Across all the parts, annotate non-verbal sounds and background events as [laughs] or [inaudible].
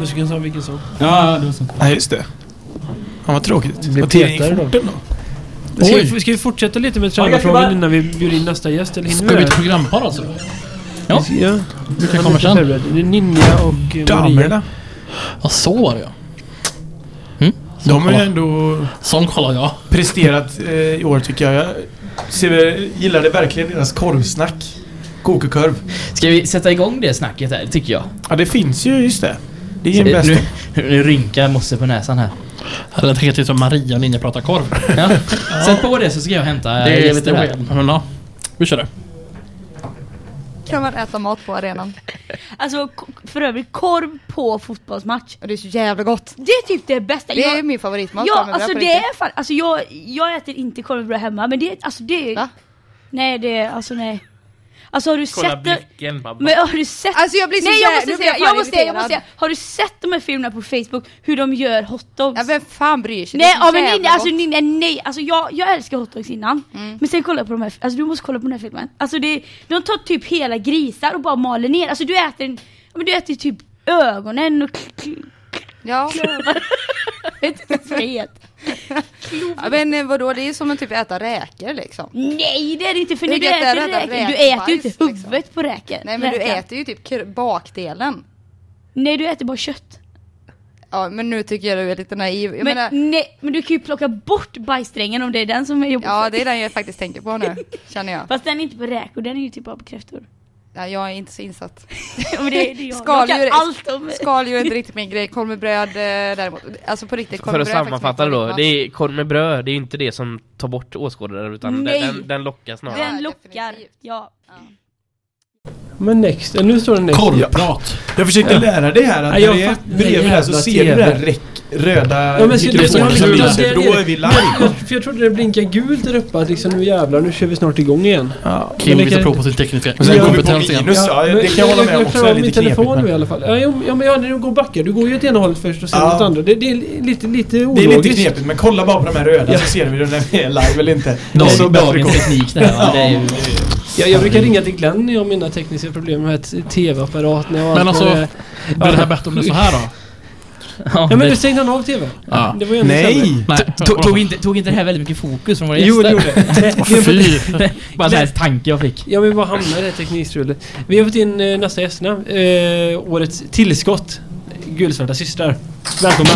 Musiken sa vilken sång. Ja, det var så. Nej, just det. Ja, vad tråkigt. blir Vad tiden gick petare då. ändå. Ska Oj. vi, ska vi fortsätta lite med Ja, tränarfrågan innan vi bjuder in nästa gäst? Eller hinner Ska vi vi ett det? programpar alltså? Ja. Ja. Vilka kommer sen? Det är Ninja och eh, Maria. Damerna. Ja, så var det ja. Mm. De har ju kollar. ändå Sån kollar jag. presterat eh, i år tycker jag. Jag ser, gillade verkligen deras korvsnack. Kokekorv. Ska vi sätta igång det snacket här, tycker jag? Ja, det finns ju, just det. Det är ju bäst. Nu, nu rynkar Mosse på näsan här. Jag hade tänkt som Maria Ninja pratar korv. [laughs] Ja. Sätt på det så ska jag hämta Det är gäster lite här. Men ja, vi kör det. Kan man äta mat på arenan? Alltså för övrigt korv på fotbollsmatch. Och det är så jävla gott. Det är typ det bästa. Det är jag, min favoritmat. ja, alltså det är fan, alltså jag, jag äter inte korv med bröd hemma men det är, alltså det är, Va? nej det är, alltså nej. Alltså har du Kolla sett blicken bara. Men har du sett? Alltså jag blir så nej jag måste säga, fan jag måste säga, jag måste säga, har du sett de här filmerna på Facebook hur de gör hotdogs? Ja vem fan bryr sig? Nej, ja, men ninja, alltså ninja, nej, alltså jag, jag älskar hotdogs innan. Mm. Men sen kolla på de här, alltså du måste kolla på den här filmen. Alltså det, de tar typ hela grisar och bara maler ner, alltså du äter, en, men du äter typ ögonen och Ja. [laughs] det heter. ja men eh, vadå, det är som att typ äta räkor liksom. Nej det är det inte för när du äter det att räkor, äta du äter ju inte liksom? huvudet på räkor. Nej men du räkan. äter ju typ bakdelen. Nej du äter bara kött. Ja men nu tycker jag du är lite naiv. Jag Men, menar, nej, men du kan ju plocka bort bajssträngen om det är den som är jobbig. ja det är den jag faktiskt tänker på nu, känner jag. [laughs] Fast den är inte på räkor, den är ju typ bara på kräftor. Ja, jag är inte så insatt. [laughs] Men det, det. Skaldjur- allt om Skaldjur är inte riktigt min grej, korv med bröd eh, däremot. Alltså på riktigt, korv För med att bröd är faktiskt sammanfatta det då. Det är korv med bröd, det är inte det som tar bort åskådare utan Nej. den, den, den lockar snarare. Den lockar. Ja. Men next, nu står det next. Korvprat. Jag försökte lära dig här att Nej, när det är bredvid där så ser du det här räck, röda Ja, men mikrofonen som lyser. Då är vi live. Jag, för jag trodde det blinkade gult där uppe, att liksom nu jävlar, nu kör vi snart igång igen. Ja. Kim visar prov på sin tekniska Och sen kompetens igen. minus. Ja, det kan jag hålla med om också, klarar är av lite min telefon knepigt, nu i alla fall. Ja, ja men ja, när du går och backar, du går ju åt ena hållet först och sen Ja. åt andra. Det, det är lite, lite Det är ologiskt. lite knepigt men kolla bara på de här röda så ser vi om vi är live eller inte. Dagens teknik det här ju, Jag, jag brukar ringa till Glenn när jag har mina tekniska problem med ett TV-apparat. när jag har Men allt alltså, vad det är. blir det här bättre om det är så här då? Ja, Ja men det- nu stängde han av TVn. Ja. Det var ju ännu sämre. Nej! Nej, Tog, tog, inte, tog inte det här väldigt mycket fokus från våra Jo, det gäster? gjorde det. [laughs] Vi har fått- Fy! [laughs] Bara så här tanke jag fick. Ja men vad hamnar i det här teknikstrulet? Vi har fått in eh, nästa gästerna. Eh, årets tillskott. Gulsvarta systrar. Välkomna!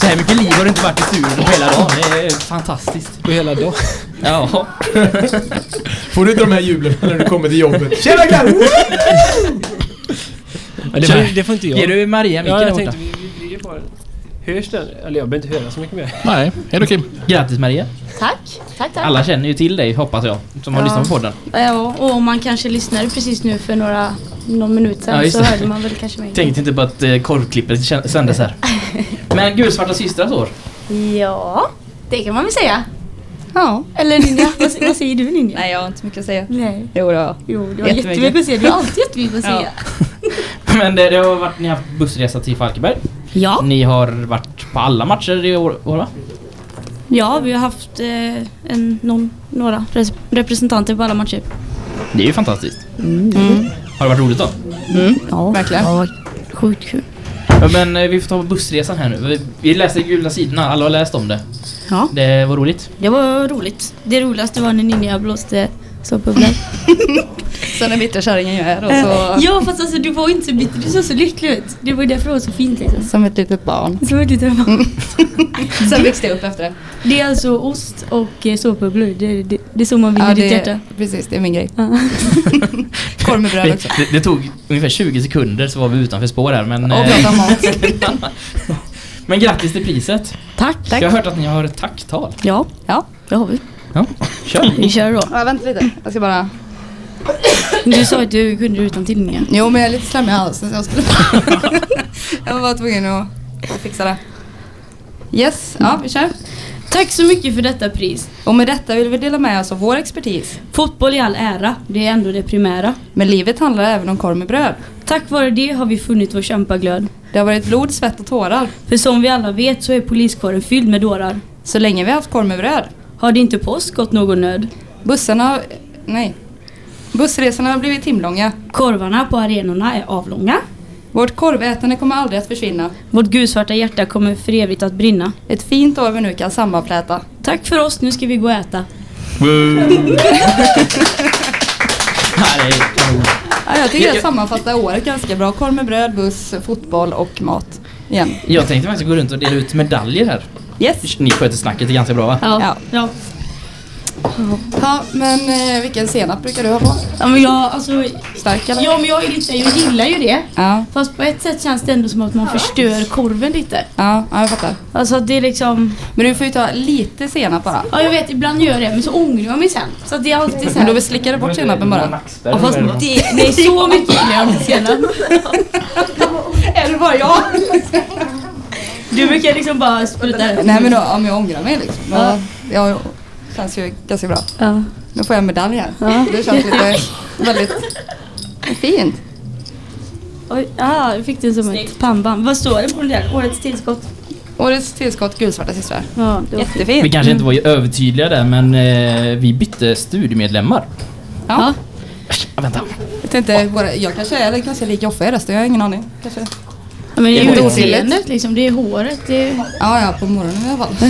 Så här mycket liv har det inte varit i studion på hela dagen. Det är fantastiskt. På hela dagen. [laughs] Ja. Får du inte de här jublen när du kommer till jobbet? Tjena Glenn! Ja, det, får, det får inte jag. Ger du Maria micken ja, där jag borta? tänkte vi, vi, vi är bara... Hörs den? Eller jag behöver inte höra så mycket mer. Nej, hej då Kim. Grattis Maria. Tack, tack, tack. Alla känner ju till dig hoppas jag, som har Ja. lyssnat på podden. Ja, och om man kanske lyssnade precis nu för några, någon minut sedan Ja, så hörde man väl kanske mig. Tänkte inte på att eh, korvklippet sändes här. [laughs] Men Gulsvarta systrars år. Ja, det kan man väl säga. Ja. Eller Ninja, vad, vad säger du Ninja? Nej jag har inte mycket att säga. Nej. Jo då. Jo, du har Jättemycket. jättemycket att säga. Du har alltid jättemycket att Ja. [laughs] Men det, det har varit, ni har haft bussresa till Falkenberg. Ja. Ni har varit på alla matcher i år, år va? Ja, vi har haft eh, en, någon, några res- representanter på alla matcher. Det är ju fantastiskt. Mm. Har det varit roligt då? Ja, Verkligen. Ja, sjukt kul. Ja, men eh, vi får ta bussresan här nu. Vi, vi läste gula sidorna, alla har läst om det. Ja, Det var roligt. det var roligt. Det roligaste var när Ninja blåste såpbubblor. [laughs] Sen är bittra kärringen jag är och så... Ja, fast alltså du var inte så bitter. Du såg så lycklig ut. Det var ju därför det var så fint liksom. Som ett litet barn. Så var det lite Sen växte jag upp efter det. Det är alltså ost och eh, såpbubblor. Det, det, det är så man vinner Ja, ditt det, hjärta. precis, det är min grej. [laughs] Korv med bröd också. Det, det, tog ungefär 20 sekunder så var vi utanför spår här men... Och eh, prata om mat. [laughs] men grattis till priset. Tack. Jag har hört att ni har ett tacktal. Ja, Ja. det har vi. Ja, kör. Vi kör då. ja, vänta lite. Jag ska bara... Du sa att du kunde utan till Ninja. Jo, men jag är lite slemmig i halsen så jag skulle... [laughs] jag var bara tvungen att fixa det. Yes, ja vi kör. Tack så mycket för detta pris. Och med detta vill vi dela med oss av vår expertis. Fotboll i all ära, det är ändå det primära. Men livet handlar även om korv med bröd. Tack vare det har vi funnit vår kämpaglöd. Det har varit blod, svett och tårar. För som vi alla vet så är poliskåren fylld med dårar. Så länge vi har haft korv med bröd. Har det inte på oss gått någon nöd? Bussarna... Nej. Bussresorna har blivit timlånga. Korvarna på arenorna är avlånga. Vårt korvätande kommer aldrig att försvinna. Vårt gulsvarta hjärta kommer för evigt att brinna. Ett fint år vi nu kan sammanfläta. Tack för oss, nu ska vi gå och äta. Ja, jag tycker det sammanfattar året ganska bra. Korv med bröd, buss, fotboll och mat. Igen. Jag tänkte faktiskt gå runt och dela ut medaljer här. Yes. Ni sköter snacket ganska bra va? Ja. Ja. Ja. Ja, men eh, vilken senap brukar du ha på? ja men jag, alltså, Stark eller? ja, men jag, är lite, jag gillar ju det. Ja, Fast på ett sätt känns det ändå som att man förstör korven lite. ja, ja jag fattar. Alltså det är liksom... Men du får ju ta lite senap bara. Ja jag vet, ibland gör jag det men så ångrar jag mig sen. Så att det är alltid så Men här. då slickar du bort senapen bara. Ja, fast det, det är så mycket jag inte senap. Är det bara jag? [laughs] Du brukar liksom bara spruta det. Nej men då, om jag ångrar mig liksom. Ja. ja. känns ju ganska bra. Ja. Nu får jag en medalj här. Ja. Det känns lite [laughs] väldigt fint. Oj, ah, jag fick det som ett pannband. Vad står det på den där? Årets tillskott? Årets tillskott gulsvarta systrar. Ja, det var Vi Jättefint. kanske inte var ju övertydliga där men eh, vi bytte studiemedlemmar. Ja. Ja, vänta. Jag tänkte, jag kanske är ganska lik Joffe i rösten, jag har ingen aning. Kanske. Ja, men det är inte utseendet liksom, det är håret. Det är... Ja, ja, på morgonen i alla fall. [laughs]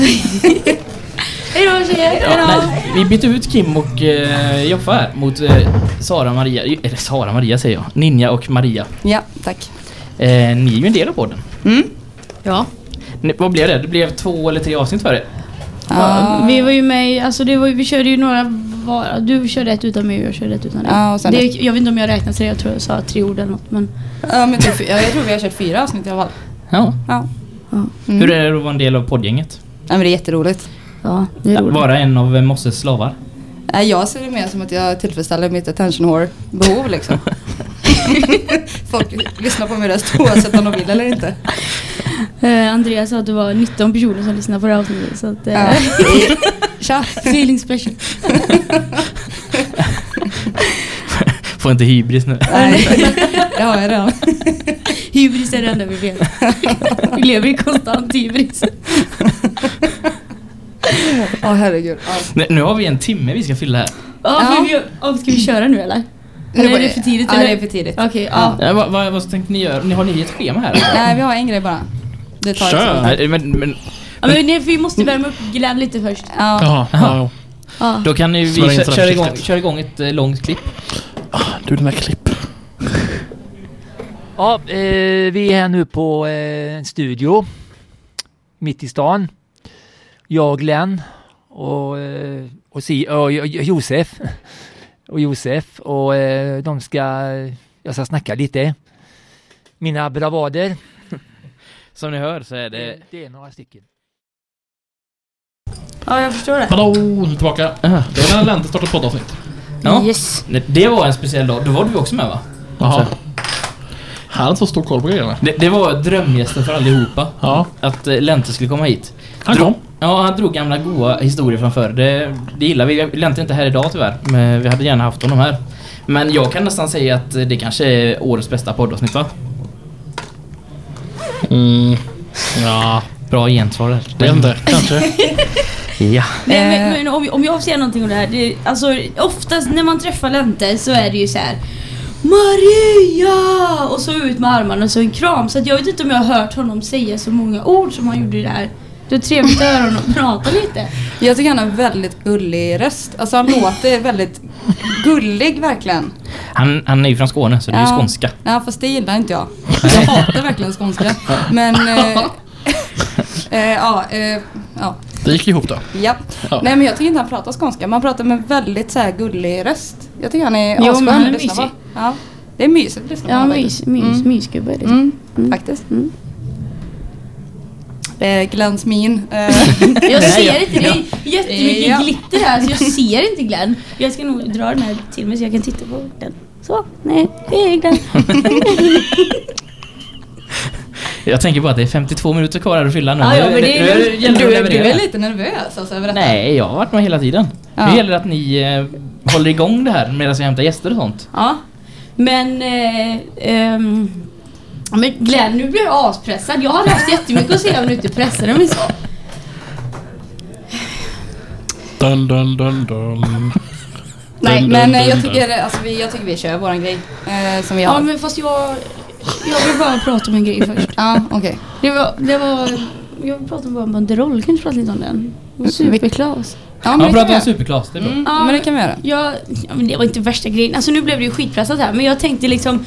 Hejdå tjejer, Ja, nej, vi bytte ut Kim och eh, Joffa här mot eh, Sara Maria, eller Sara Maria säger jag, Ninja och Maria. Ja, tack. Eh, ni är ju en del av podden. Mm. Ja. Ni, vad blev det? Det blev två eller tre avsnitt för er? Ja, Vi var ju med i- alltså det var, ju- vi körde ju några var, Du körde ett utan mig och jag körde ett utan dig. Ja, och sen det, jag vet inte om jag räknar till det, jag tror jag sa tre ord eller något men... ja, men typ, jag, jag tror vi har kört fyra avsnitt i alla fall. Ja. Ja. Mm. Hur är det att vara en del av poddgänget? Ja, men det är jätteroligt. Ja, det är roligt. Vara en av Mosses slavar? Jag ser det mer som att jag tillfredsställer mitt attention whore behov liksom. [laughs] Folk lyssnar på min röst oavsett om de vill eller inte. Eh, Andreas sa att det var 19 personer som lyssnade på det här avsnittet så att... Ja. [laughs] Tja! feeling special. [laughs] Får inte hybris nu. Nej, [laughs] det har jag redan. Hybris är det enda vi vet. Vi lever i konstant hybris. Ja, herregud. Ja. Nu- Nu har vi en timme vi ska fylla här. Ja, Ja. vi, ska vi köra nu eller? Eller är det för tidigt? Ja, eller? det är för tidigt. Okej, ja. Ja, vad, vad, vad tänkte ni göra? Ni, har ni ett schema här? Nej, vi har en grej bara. Det tar Kör. Nej, men, men ja men nej, vi måste värma upp Glenn lite först. Ja. Jaha, ja, Ja. då kan ni, vi Spela in kö- sådär köra, igång, köra igång ett eh, långt klipp. ja. Du den där klipp. Ja, eh, vi är här nu på eh, en studio mitt i stan. Jag och Glenn och, eh, och, si, och Jo- Josef. [laughs] Och Josef och eh, de ska, jag ska snacka lite. Mina bravader. [laughs] Som ni hör så är det... Det är några stycken. Ja, jag förstår det. Hallå, nu är tillbaka. Aha. Det var när Lente startade poddavsnitt. Ja. Yes. Det- Det var en speciell dag. Då var du också med va? Jaha. Han hade så stor koll på grejerna. Det, det var drömgästen för allihopa. Ja, Att eh, Lente skulle komma hit. han kom. Ja, han drog gamla goa historier från förr. Det, det gillar vi. Lente är inte här idag tyvärr. Men vi hade gärna haft honom här. Men jag kan nästan säga att det kanske är årets bästa poddavsnitt va? Mm. Ja, Bra gensvar där. det vet inte. Kanske. [laughs] Ja. Nej, Eh. men, men om, om jag får säga någonting om det här. Det, alltså, oftast när man träffar Lente så är det ju så här. Maria! Och så ut med armarna och så en kram. Så att jag vet inte om jag har hört honom säga så många ord som han gjorde där. Det är trevligt att höra honom prata lite. Jag tycker han har väldigt gullig röst. Alltså han låter väldigt gullig verkligen. Han, han är ju från Skåne så det är ju Ja. skånska. Ja fast det gillar inte jag. Jag [laughs] hatar verkligen skånska. Men... Eh, [laughs] eh, ja, eh, ja. Det gick ihop då. Ja. Ja. Nej men jag tycker inte han pratar skånska. Man pratar med väldigt så här gullig röst. Jag tycker han är Jo, asskön men han är att lyssna på. mysig. Ja. Det är mysigt att lyssna på Ja, honom mys, faktiskt. mys, Mm. mysgubbe liksom. Mm, Mm. faktiskt. Mm. Eh, Glenns min. Eh, [laughs] Jag ser inte, det är jättemycket Ja. glitter här så jag [laughs] ser inte Glenn. Jag ska nog dra den här till mig så jag kan titta på den. Så, nej, det är Glenn. [laughs] Jag tänker bara att det är 52 minuter kvar här att fylla nu. Ja, ja, men det är det du, att är, du är lite nervös alltså över detta. Nej, jag har varit med hela tiden. Ja. Nu gäller det att ni eh, håller igång det här medan jag hämtar gäster och sånt. Ja, men... Eh, ja, men Glenn, nu blir jag aspressad. Jag hade haft jättemycket att säga om du inte pressade mig så. Dun, dun, dun, dun. Nej, men jag tycker, alltså, vi, jag tycker vi kör våran grej. Eh, som vi Ja har. men fast jag... Jag vill bara prata om en grej först. Ja, okej. Det var... Det var jag vill prata om bara banderoll, kan du prata lite om den? Superklas. Ja, Ja, men det prata kan vi om göra. superklass, det är bra. Mm, Ja, men det kan vi göra. Jag, ja, men det var inte värsta grejen. Alltså nu blev det ju skitpressat här. Men jag tänkte liksom...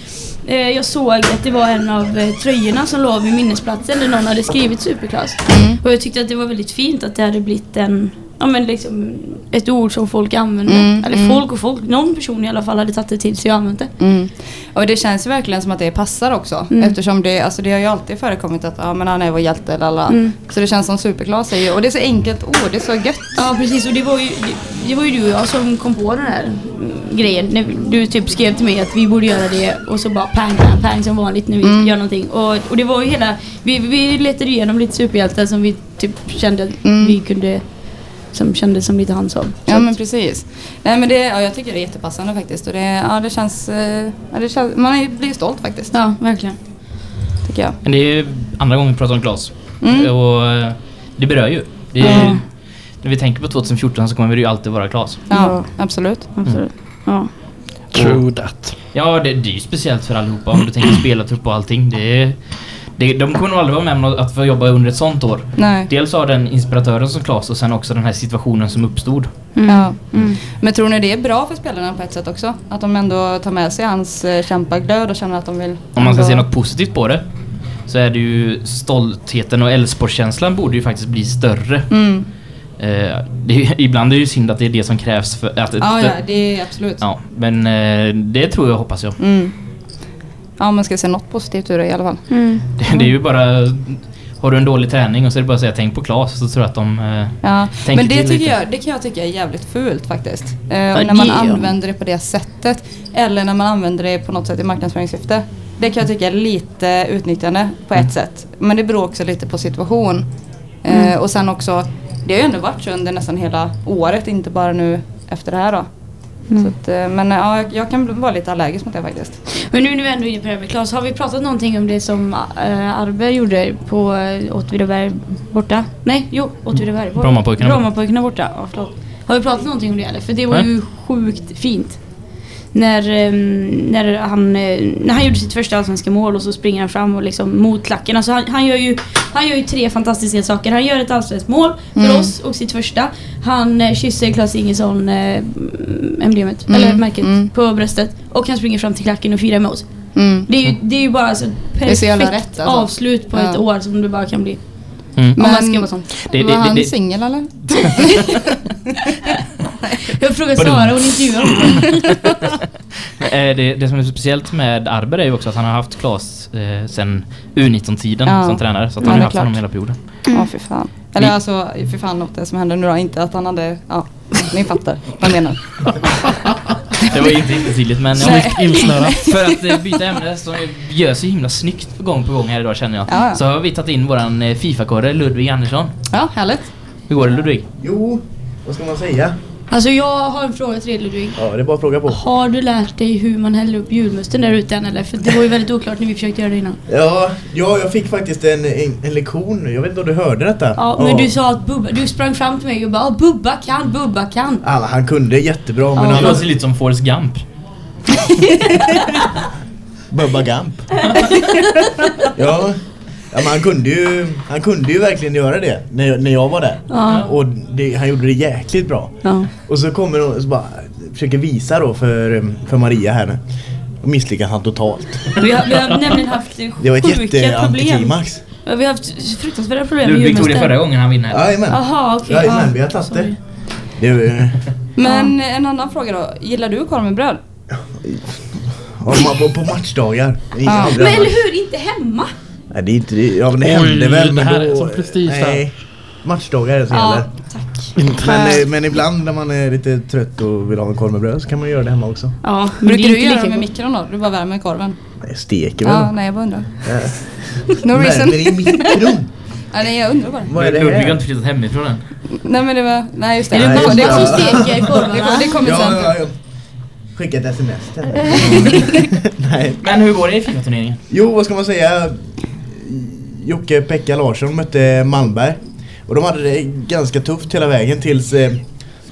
Eh, jag såg att det var en av eh, tröjorna som låg vid minnesplatsen där någon hade skrivit superklass. Mm. Och jag tyckte att det var väldigt fint att det hade blivit en... Ja men liksom ett ord som folk använder. Mm, Eller mm. folk och folk. Någon person i alla fall hade tagit det till sig och använt det. Mm. Och det känns ju verkligen som att det passar också. Mm. Eftersom det, alltså det har ju alltid förekommit att ja, men han är vår hjälte. Lala. Mm. Så det känns som superklass är ju, och det är så enkelt ord, det är så gött. Ja precis och det var ju, det, det var ju du och jag som kom på den här grejen. Du typ skrev till mig att vi borde göra det och så bara pang, pang, pang som vanligt när vi gör någonting. Och, och det var ju hela, vi, vi letade igenom lite superhjältar som vi typ kände att vi kunde, som kändes som lite hans om. Ja men precis. Nej men det, ja, jag tycker det är jättepassande faktiskt. Och det, ja, det känns, eh, ja, det känns, man är- blir stolt faktiskt. Ja, verkligen. Tycker jag. Men det är ju andra gången vi pratar om glas. Mm. Och eh, det berör ju. Det är, Ja. När vi tänker på 2014 så kommer det ju alltid vara glas. Ja, absolut. Absolut. Ja. True that. Ja, det, det är ju speciellt för allihopa. Om du tänker spelartrupp och allting. Det är, det, de kommer nog aldrig vara med om att få jobba under ett sånt år. Nej. Dels har den inspiratören som Klas och sen också den här situationen som uppstod. Mm. Ja. Mm. Men tror ni det är bra för spelarna på ett sätt också? Att de ändå tar med sig hans eh, kämpaglöd och känner att de vill... Om man ska ändå- se något positivt på det så är det ju stoltheten och Älvsborgskänslan borde ju faktiskt bli större. Mm. Eh, det är, [laughs] ibland är det ju synd att det är det som krävs för att... Ja, ja, det är absolut. Ja, men eh, det tror jag hoppas jag. Mm. Ja, man ska se något positivt ur det i alla fall. Mm. Det, det är ju bara... Har du en dålig träning och så är det bara att säga tänk på Klas så tror jag att de... Eh, Ja, Tänker men det, till tycker lite. jag, det kan jag tycka är jävligt fult faktiskt. Eh, när man använder det på det sättet. Eller när man använder det på något sätt i marknadsföringssyfte. Det kan jag tycka är lite utnyttjande på ett Mm. sätt. Men det beror också lite på situation. Eh, Mm. och sen också, det har ju ändå varit så under nästan hela året, inte bara nu efter det här då. Mm. Så att, eh, men ja, jag- kan vara lite allergisk mot det faktiskt. Men nu när vi ändå är inne på det här med Klas, har vi pratat någonting om det som äh, Arber gjorde på äh, Åtvidaberg borta? Nej, jo, Åtvidaberg. Var- Brommapojkarna. Brommapojkarna borta, ja förlåt. Har vi pratat någonting om det eller? För det var Nej. ju sjukt fint. När, ehm, när, han, eh, när han gjorde sitt första allsvenska mål och så springer han fram och liksom mot klacken. Alltså han, han, gör ju, han gör ju tre fantastiska saker. Han gör ett allsvenskt mål för Mm. oss och sitt första. Han eh, kysser Klas Ingesson eh, emblemet, Mm, eller märket, mm. på bröstet. Och han springer fram till klacken och firar med oss. Mm. Det är ju, det är ju bara så är perfekt rätt, alltså. avslut på Ja. ett år som det bara kan bli. mm. Om man Men- ska vara sån. Det- var det- han singel eller? [laughs] [laughs] [laughs] Jag frågar Sara, hon intervjuar honom. [laughs] Eh, det, det som är speciellt med Arber är ju också att han har haft Klas eh, sen U19-tiden Ja. som tränare. Så att Ja, han har haft honom klart. hela perioden. Ja, för fan. Eller Vi- alltså, för fan åt det som hände nu då. Inte att han hade, ja, ni fattar vad jag menar. [laughs] Det var inte inte tydligt men... Ja. Insnöat. för att eh, byta ämne som gör så himla snyggt gång på gång här idag känner jag. Ja, ja. Så har vi tagit in våran eh, Fifa-korre Ludvig Andersson. Ja, härligt. Hur går det Ludvig? Jo, vad ska man säga? Alltså jag har en fråga till dig Ludvig. Ja, det är bara att fråga på. Har du lärt dig hur man häller upp julmusten där ute än eller? För det var ju väldigt oklart när vi försökte göra det innan. Ja, ja jag fick faktiskt en, en, en lektion. Jag vet inte om du hörde detta? Ja, men du sa att Bubba, du sprang fram till mig och bara "Ja, Bubba kan, Bubba kan. Ja, han kunde jättebra, men Ja. Det han låter lite som Forrest Gump. [laughs] Bubba Gump. ja, ja, men han kunde ju, han kunde ju verkligen göra det när, jag- när jag var där. Ja. Och det, han gjorde det jäkligt bra. Ja. Och så kommer hon och bara försöker visa då för, för Maria här nu. Och misslyckas han totalt. Vi har, vi har nämligen haft Det var ett jätteantiklimax. Vi har haft fruktansvärda problem med Ludvig tog det förra gången han vinner. Jajamän. Jaha, okej. Jajamän, ja. vi har tagit det. Det. är- Men en annan fråga då. Gillar du korv med bröd? Ja, på, på matchdagar. Ja. Men eller hur, inte hemma? Nej, det är inte det. Ja, men det Oj, händer väl. det Men här då, är som prestige. Nej, matchdagar är det som Ja, gäller. tack. Men, eh, men ibland när man är lite trött och vill ha en korv med bröd så kan man göra det hemma också. Ja, men Brukar du inte göra det med mikron då? Du bara värmer korven? Nej, Jag steker väl. Ja, nej jag bara undrar. Ja. [laughs] No reason. Värmer i mikron. [laughs] Ja, nej jag undrar bara. Vad är det Ludvig har här? inte flyttat hemifrån än. Nej men det var, nej just det. Är det båda ja. som steker korvarna? det kommer sen. ja, ja. Skicka ett sms till. [laughs] Nej. Men hur går det i Fifa-turneringen? Jo, vad ska man säga? Jocke Pekka Larsson mötte Malmberg. Och de hade det ganska tufft hela vägen tills, eh,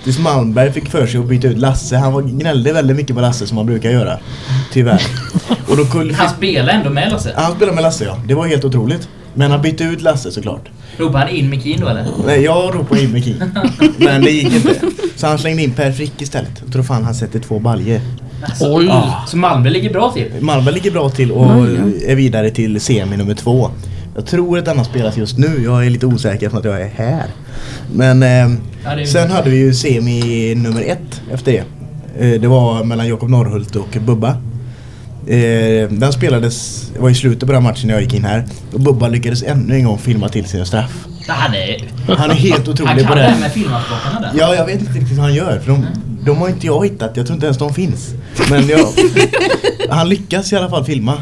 Tills Malmberg fick för sig att byta ut Lasse. Han var, gnällde väldigt mycket på Lasse som han brukar göra. Tyvärr. [laughs] Och då kunde, Han spelar ändå med Lasse. han spelade med Lasse ja. Det var helt otroligt. Men han bytte ut Lasse såklart. Ropar han in Mikin då eller? Nej, jag ropade in Miki. [laughs] Men det gick inte. Så han slängde in Per Frick istället. Jag tror fan han sätter två baljer. Oj! Så Malmö ligger bra till? Malmö ligger bra till och är vidare till semi nummer två. Jag tror att denna spelas just nu. Jag är lite osäker för att jag är här. Men ehm, Ja, det är- sen hade vi ju semi nummer ett efter det. Eh, det var mellan Jakob Norrhult och Bubba. Eh, den spelades, det var i slutet på den matchen när jag gick in här. Och Bubba lyckades ännu en gång filma till sin straff. Ja, Han är... Han är helt [laughs] Han otrolig kan på det det. här med filmavsplockarna där. Ja, jag vet inte riktigt hur han gör. För de, de har inte jag hittat. Jag tror inte ens de finns. Men jag, [laughs] han lyckas i alla fall filma.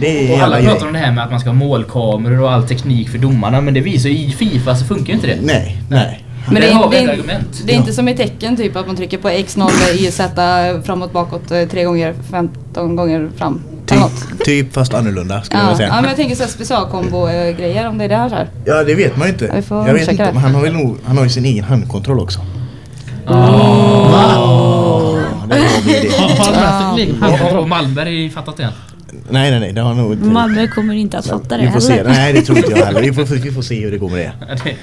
Det är Och alla pratar om det här med att man ska ha målkameror och all teknik för domarna men det visar ju i Fifa så funkar ju inte det. Nej, nej. Men det, är, har vi det, ett är, argument. det är inte som i tecken typ att man trycker på X, 0, Y, Z framåt, bakåt eh, tre gånger, 15 gånger fram. Typ, typ fast annorlunda skulle jag Ja, vilja ja, säga. men jag tänker så här specialkombo-grejer om det är det här. Så här. Ja, det vet man ju inte. Ja, vi får jag vet inte, det. men han har väl nog, han har ju sin egen handkontroll också. Oh. Det har vi det. Har med sig egen Och, Malmberg har ju fattat det än. Nej, nej, nej. Det har nog inte. Malmö kommer inte att fatta det Vi får se. heller. Nej, det tror inte jag heller. Vi får, vi får se hur det går med det. [laughs] Det-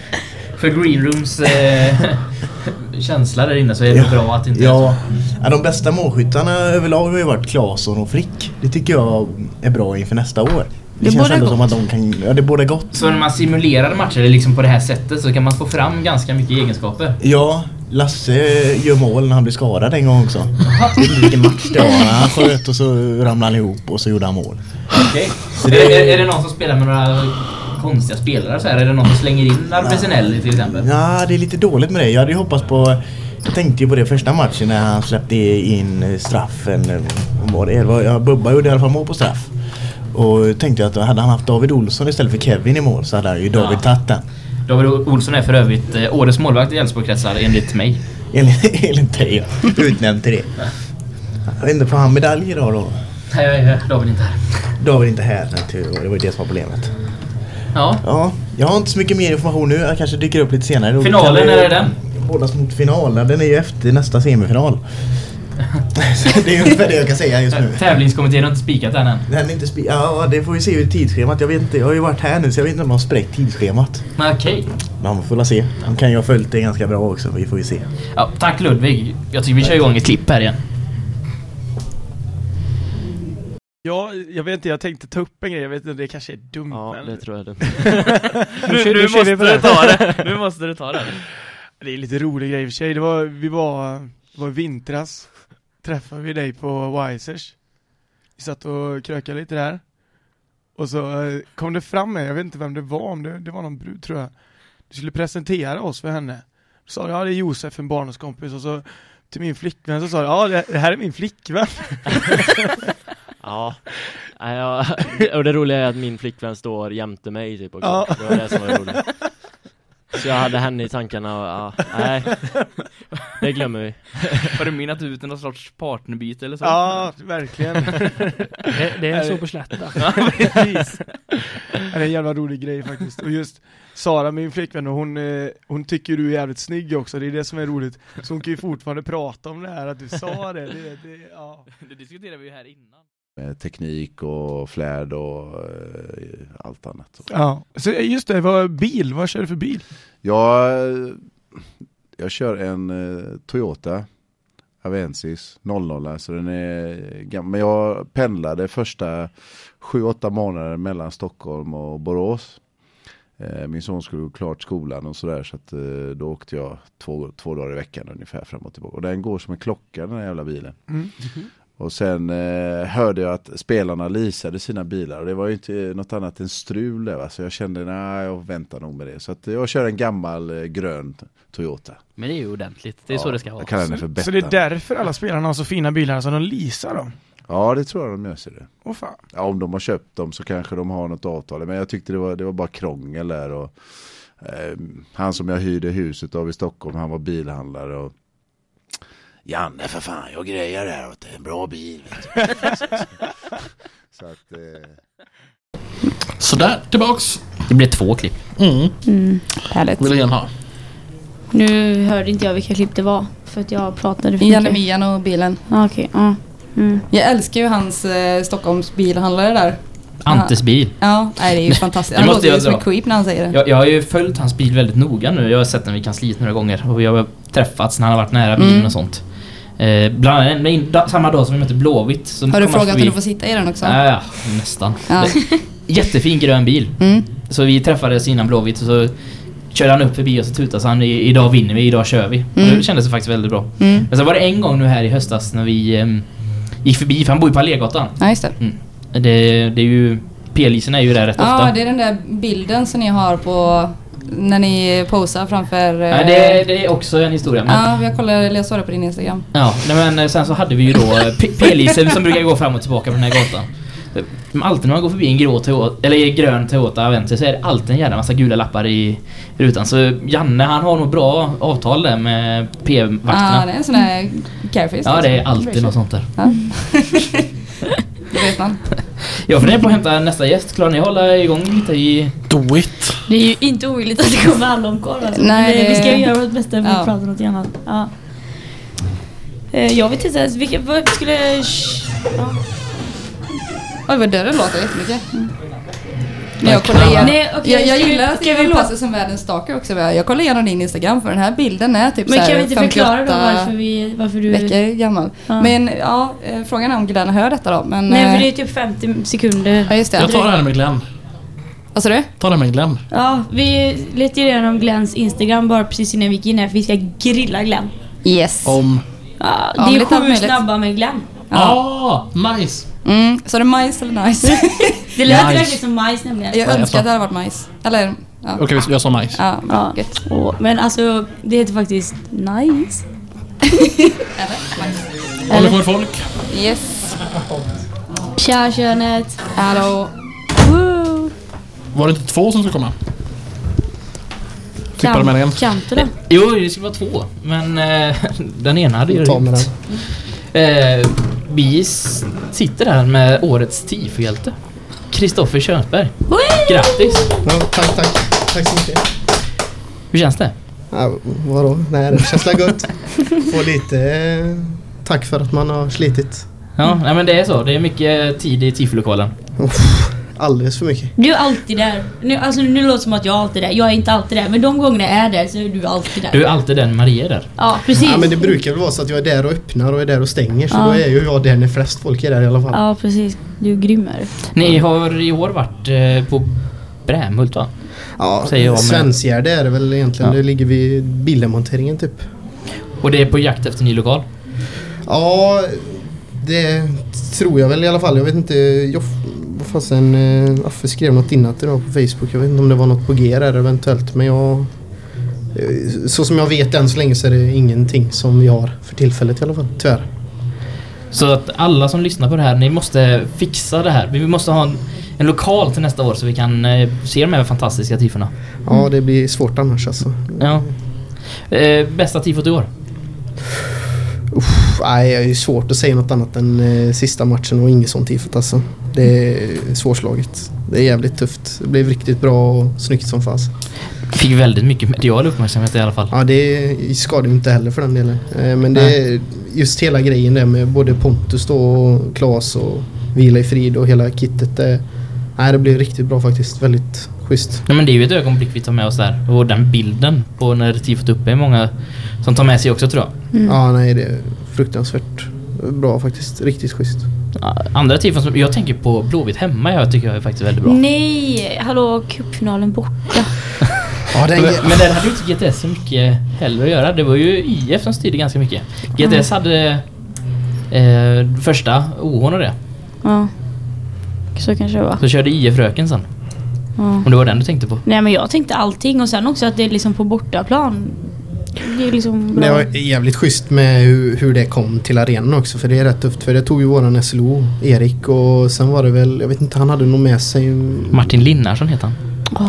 För Greenrooms eh, [laughs] känsla där inne så är det bra att inte... Ja, ja, de bästa målskyttarna överlag har ju varit Claesson och Frick. Det tycker jag är bra inför nästa år. Det, Det känns bådar ändå som gott. att de kan... Ja, det båda gott. Så när man simulerar matcher liksom på det här sättet så kan man få fram ganska mycket egenskaper. Ja, Lasse gör mål när han blir skadad en gång också. Jag vet inte vilken match det var. Han sköt och så ramlade han ihop och så gjorde han mål. Okej. det- Är, är, det någon som spelar med några konstiga spelare så här? Är det någon som slänger in Arbesinelli till exempel? Ja, det är lite dåligt med det. Jag hade ju hoppats på... Jag tänkte ju på det första matchen när han släppte in straffen. var det? Var- Bubba gjorde i alla fall mål på straff. Och tänkte jag att hade han haft David Olsson istället för Kevin i mål så hade ju David Ja. tagit den. David Olsson är för övrigt eh, årets målvakt i Elfsborgskretsar enligt mig. Enligt, [laughs] enligt dig ja. Utnämnd till det. Jag vet inte, får han medalj idag då? Nej, jag är David inte här. David är inte här. nej, tur. Det var ju det som var problemet. Ja. Ja, jag har inte så mycket mer information nu. Jag kanske dyker upp lite senare. Finalen, när är den? Bådas mot final. Ja, Den är ju efter nästa semifinal. [laughs] Det är ungefär det jag kan säga just nu. Tävlingskommittén har inte spikat den än. Den är inte spi- ja, det får vi se hur tidsschemat. Jag vet inte. Jag har ju varit här nu så jag vet inte om de har spräckt tidsschemat. Okej. Men man får väl se. De kan ju ha följt det ganska bra också. Vi får ju se. Ja, tack Ludvig. Jag tycker vi kör igång ett klipp här igen. Ja, jag vet inte, jag tänkte ta upp en grej, jag vet inte, det kanske är dumt Ja, men... det tror jag du. [laughs] Nu- nu, nu nu måste du ta det. Nu måste du ta det. Det är lite rolig grej i och för sig, det var, vi var, det var i vintras, träffade vi dig på Wisers. Vi satt och krökade lite där. Och så eh, kom det fram en, jag vet inte vem det var, om det, det var någon brud tror jag. Du skulle presentera oss för henne. Du sa ja det är Josef, en barndomskompis, och så till min flickvän så sa du ja det, här är min flickvän. [laughs] Ja. Och det roliga är att min flickvän står jämte mig typ också. Ja. Det var det som var roligt. Så jag hade henne i tankarna och ja, nej. [laughs] Det glömmer vi. Har du menat ut någon sorts partnerbyte eller så? Ja, verkligen. [laughs] Det, det är så på Slätta. Ja, precis. Det är en jävla rolig grej faktiskt. Och just Sara, min flickvän, och hon, eh, hon tycker du är jävligt snygg också, det är det som är roligt. Så hon kan ju fortfarande prata om det här, att du sa det. det, det ja. Det diskuterade vi ju här innan. Teknik och flärd och eh, allt annat. ja. Så just det, vad, bil, vad kör du för bil? Jag, jag kör en eh, Toyota Avensis 00 så den är gammal. Men jag pendlade första 7-8 månader mellan Stockholm och Borås. Eh, Min son skulle gå klart skolan och sådär så att eh, då åkte jag två, två dagar i veckan ungefär fram och tillbaka. Och den går som en klocka den här jävla bilen. Mm. Och sen eh, hörde jag att spelarna leasade sina bilar och det var ju inte något annat än strul där va? Så jag kände nej jag väntar nog med det. Så att jag kör en gammal eh, grön Toyota. Men det är ju ordentligt. Det är så det ska vara. Jag kallar den för Så det är därför alla spelarna har så fina bilar, så de leasar dem? Ja det tror jag de gör sig det. Åh fan. Ja, om de har köpt dem så kanske de har något avtal. Men jag tyckte det var, det var bara krångel där. Och, eh, han som jag hyrde huset av i Stockholm, han var bilhandlare. Och, Janne för fan, jag grejer det här åt dig. En bra bil. vet du." [laughs] så att, eh, Sådär, tillbaks. Det blir två klipp. Mm. Mm, härligt. Vill igen ha. Nu hörde inte jag vilka klipp det var. För att jag pratade för Janne mycket. Mian och bilen. Ja, Okej, ja. Mm. Jag älskar ju hans eh, Stockholms bilhandlare där. Antes bil. Ja, nej, det är ju fantastiskt. Han måste låter ju jag som en creep när han säger det. Jag, jag har ju följt hans bil väldigt noga nu. Jag har sett den vid kansliet några gånger och vi har träffats när han har varit nära bilen Mm. och sånt. Eh, bland annat samma dag som vi mötte Blåvitt. Har du frågat om du får sitta i den också? Ja, ja, nästan. Ja. Jättefin grön bil. Mm. Så vi träffades innan Blåvitt och så körde han upp förbi oss och tutade så han "I- idag vinner vi, idag kör vi. Och Mm. det kändes faktiskt väldigt bra. Mm. Men så var det en gång nu här i höstas när vi ehm, gick förbi, för han bor ju på Allégatan. Ja, just det. Det, det är ju, P-lisen är ju där rätt Ja, ofta. det är den där bilden som ni har på när ni posar framför... eh, Nej, det, det är också en historia. Men, Ja, jag kollade, eller jag såg det på din Instagram. Ja, nej, men eh, sen så hade vi ju då eh, P- P-lisen som brukar gå fram och tillbaka på den här gatan. Men alltid när man går förbi en grå Toyota, eller en grön Toyota Aventus så är det alltid en jävla massa gula lappar i rutan. Så Janne han har nog bra avtal där med Ja, P-vakterna. det är en sån där carface. Ja, det är liksom. alltid något sånt där. Ja. [laughs] det vet man. Jag funderar på att hämta nästa gäst. Klarar ni att hålla igång lite i... Do it! Det är ju inte omöjligt att det kommer hallonkorv alltså. Nej, det, Vi ska ju göra vårt bästa för Ja. att prata något annat. Ja. Eh, Jag vet inte ens vilka... Vad skulle... Ja. Oj, vad dörren låter jättemycket. Mm. När jag kollar igenom... Nej, okej, jag, jag ska vi- gillar att låter prata- som världens stalker också. Jag kollar igenom din Instagram för den här bilden är typ Men kan vi inte 58 förklara då varför, vi, varför du... veckor gammal. Ja. Men ja, eh, frågan är om Glenn hör detta då. Men, Nej, eh, för det är typ 50 sekunder. Ja, just det. Jag tar det här med Glenn. Vad sa du? Ta det med Glenn. Ja, vi letade igenom Glenns Instagram bara precis innan vi gick in här för vi ska grilla Glenn. Yes. Om... Ja, Ja, det är sju snabba med Glenn. Ah, nice! Mm. Så det majs eller nice? [laughs] Det lät Nice. verkligen som majs nämligen. jag jag önskar sa- att det hade varit majs. Eller, ja. Okej, jag sa nice. Ja, Ja. Åh, men alltså, det heter faktiskt nice. [laughs] Eller? Majs. Och nu kommer folk. Yes. Tja könet. Hallå. Woo. Var det inte två som skulle komma? Tippade med en. Kan då? Jo, det ska vara två. Men eh, [laughs] den ena hade ju Ta med ringt. Eh, vi sitter här med årets tifo-hjälte. Kristoffer Könsberg. Grattis! Ja, tack, tack. Tack så mycket. Hur känns det? Ja, vadå? Nej, det känns gott. Få lite eh, tack för att man har slitit. Ja, nej, men det är så. Det är mycket tid i tifo-lokalen. Alldeles för mycket. Du är alltid där. Nu, alltså, nu låter det som att jag är alltid där. Jag är inte alltid där. Men de gångerna jag är där så är du alltid där. Du är alltid den Maria är där. Ja, precis. Ja, men det brukar väl vara så att jag är där och öppnar och är där och stänger. Så Ja. då är ju jag där när flest folk är där i alla fall. Ja, precis. Du är grymmare. Ni har i år varit eh, på Brämhult va? Ja, Säger jag med. Svensgärde är det väl egentligen. Ja. Det ligger vid bildemonteringen typ. Och det är på jakt efter ny lokal? Ja, det tror jag väl i alla fall. Jag vet inte. Jag, vad fasen, eh, Affe skrev något innan idag på Facebook. Jag vet inte om det var något på G där eventuellt. Men jag... eh, Så som jag vet än så länge så är det ingenting som vi har för tillfället i alla fall. Tyvärr. Så att alla som lyssnar på det här, ni måste fixa det här. Vi måste ha en, en lokal till nästa år så vi kan eh, se de här fantastiska tifona. Ja, det blir svårt annars alltså. Ja. Eh, bästa tifot i år? Uff, nej, det är ju svårt att säga något annat än eh, sista matchen och inget sånt tifot alltså. Det är svårslaget. Det är jävligt tufft. Det blev riktigt bra och snyggt som fas. Fick väldigt mycket medial uppmärksamhet i alla fall. Ja, det skadar ju inte heller för den delen. Eh, Men det är just hela grejen där med både Pontus då och Klas och Vila i frid och hela kittet. Det, nej, det blev riktigt bra faktiskt. Väldigt schysst. Nej, men det är ju ett ögonblick vi tar med oss där. Och den bilden på när tifot är uppe är många som tar med sig också tror jag. Ja, nej, det är fruktansvärt bra faktiskt. Riktigt schysst. Andra tifon som jag tänker på Blåvitt hemma jag tycker jag är faktiskt väldigt bra. Nej! Hallå, cupfinalen borta. [laughs] Ja, den, Men, där hade ju inte GTS så mycket heller att göra. Det var ju IF som styrde ganska mycket. GTS hade eh, första OHn och det. Ja. Så kanske det var. Så körde IF Röken sen. Ja. Om det var den du tänkte på. Nej men jag tänkte allting och sen också att det är liksom på bortaplan. Det är liksom bra. det var jävligt schysst med hur, hur det kom till arenan också. För det är rätt tufft. För det tog ju våran SLO, Erik. Och sen var det väl, jag vet inte, han hade nog med sig... Martin Linnarsson heter han.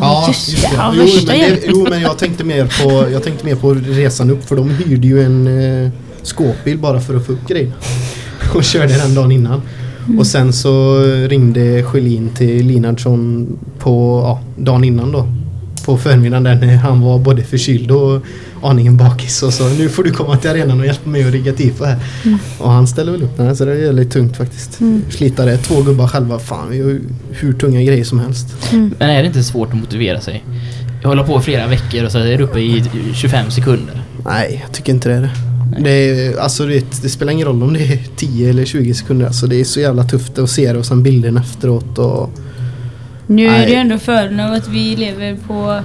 Ja, just det. Ja, Jo, men det, jo men jag tänkte mer på Jag tänkte mer på resan upp för de hyrde ju en eh, skåpbil bara för att få upp grejerna. [laughs] Och körde den dagen innan. Mm. Och sen så ringde Sjölin till Linarsson på ja, dagen innan då. På förmiddagen där när han var både förkyld och aningen bakis och så nu får du komma till arenan och hjälpa mig att rigga tifo här. Mm. Och han ställer väl upp den här så det är väldigt tungt faktiskt. Mm. Slita det, två gubbar själva, fan vi gör hur tunga grejer som helst. Mm. Men är det inte svårt att motivera sig? Jag håller på i flera veckor och så är du uppe i 25 sekunder. Nej, jag tycker inte det är det. Det, är, alltså det, det spelar ingen roll om det är 10 eller 20 sekunder. Alltså det är så jävla tufft att se det och sen bilden efteråt och... Nu är det ju ändå fördelen av att vi lever på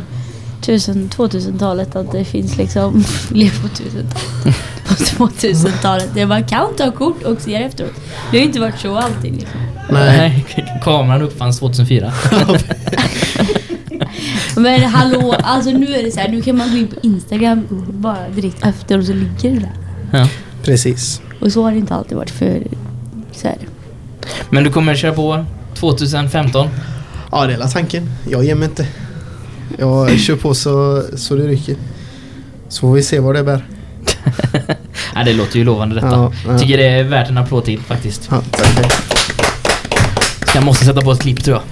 1000, 2000-talet att det finns liksom, [laughs] lever på 1000-talet. På 2000-talet. Det man kan ta kort och se det efteråt. Det har ju inte varit så alltid liksom. Nej. [laughs] Kameran uppfanns 2004. [laughs] Men hallå, alltså nu är det så här, nu kan man gå in på Instagram och bara direkt efter och så ligger det där. Ja. Precis. Och så har det inte alltid varit för så här. Men du kommer köra på 2015? Ja, det är tanken. Jag ger mig inte. Jag kör på så, så det ryker. Så får vi se vad det bär. [laughs] Ja, det låter ju lovande detta. Ja, ja. Tycker det är värt en applåd till faktiskt. Ja, tack, jag måste sätta på ett klipp tror jag.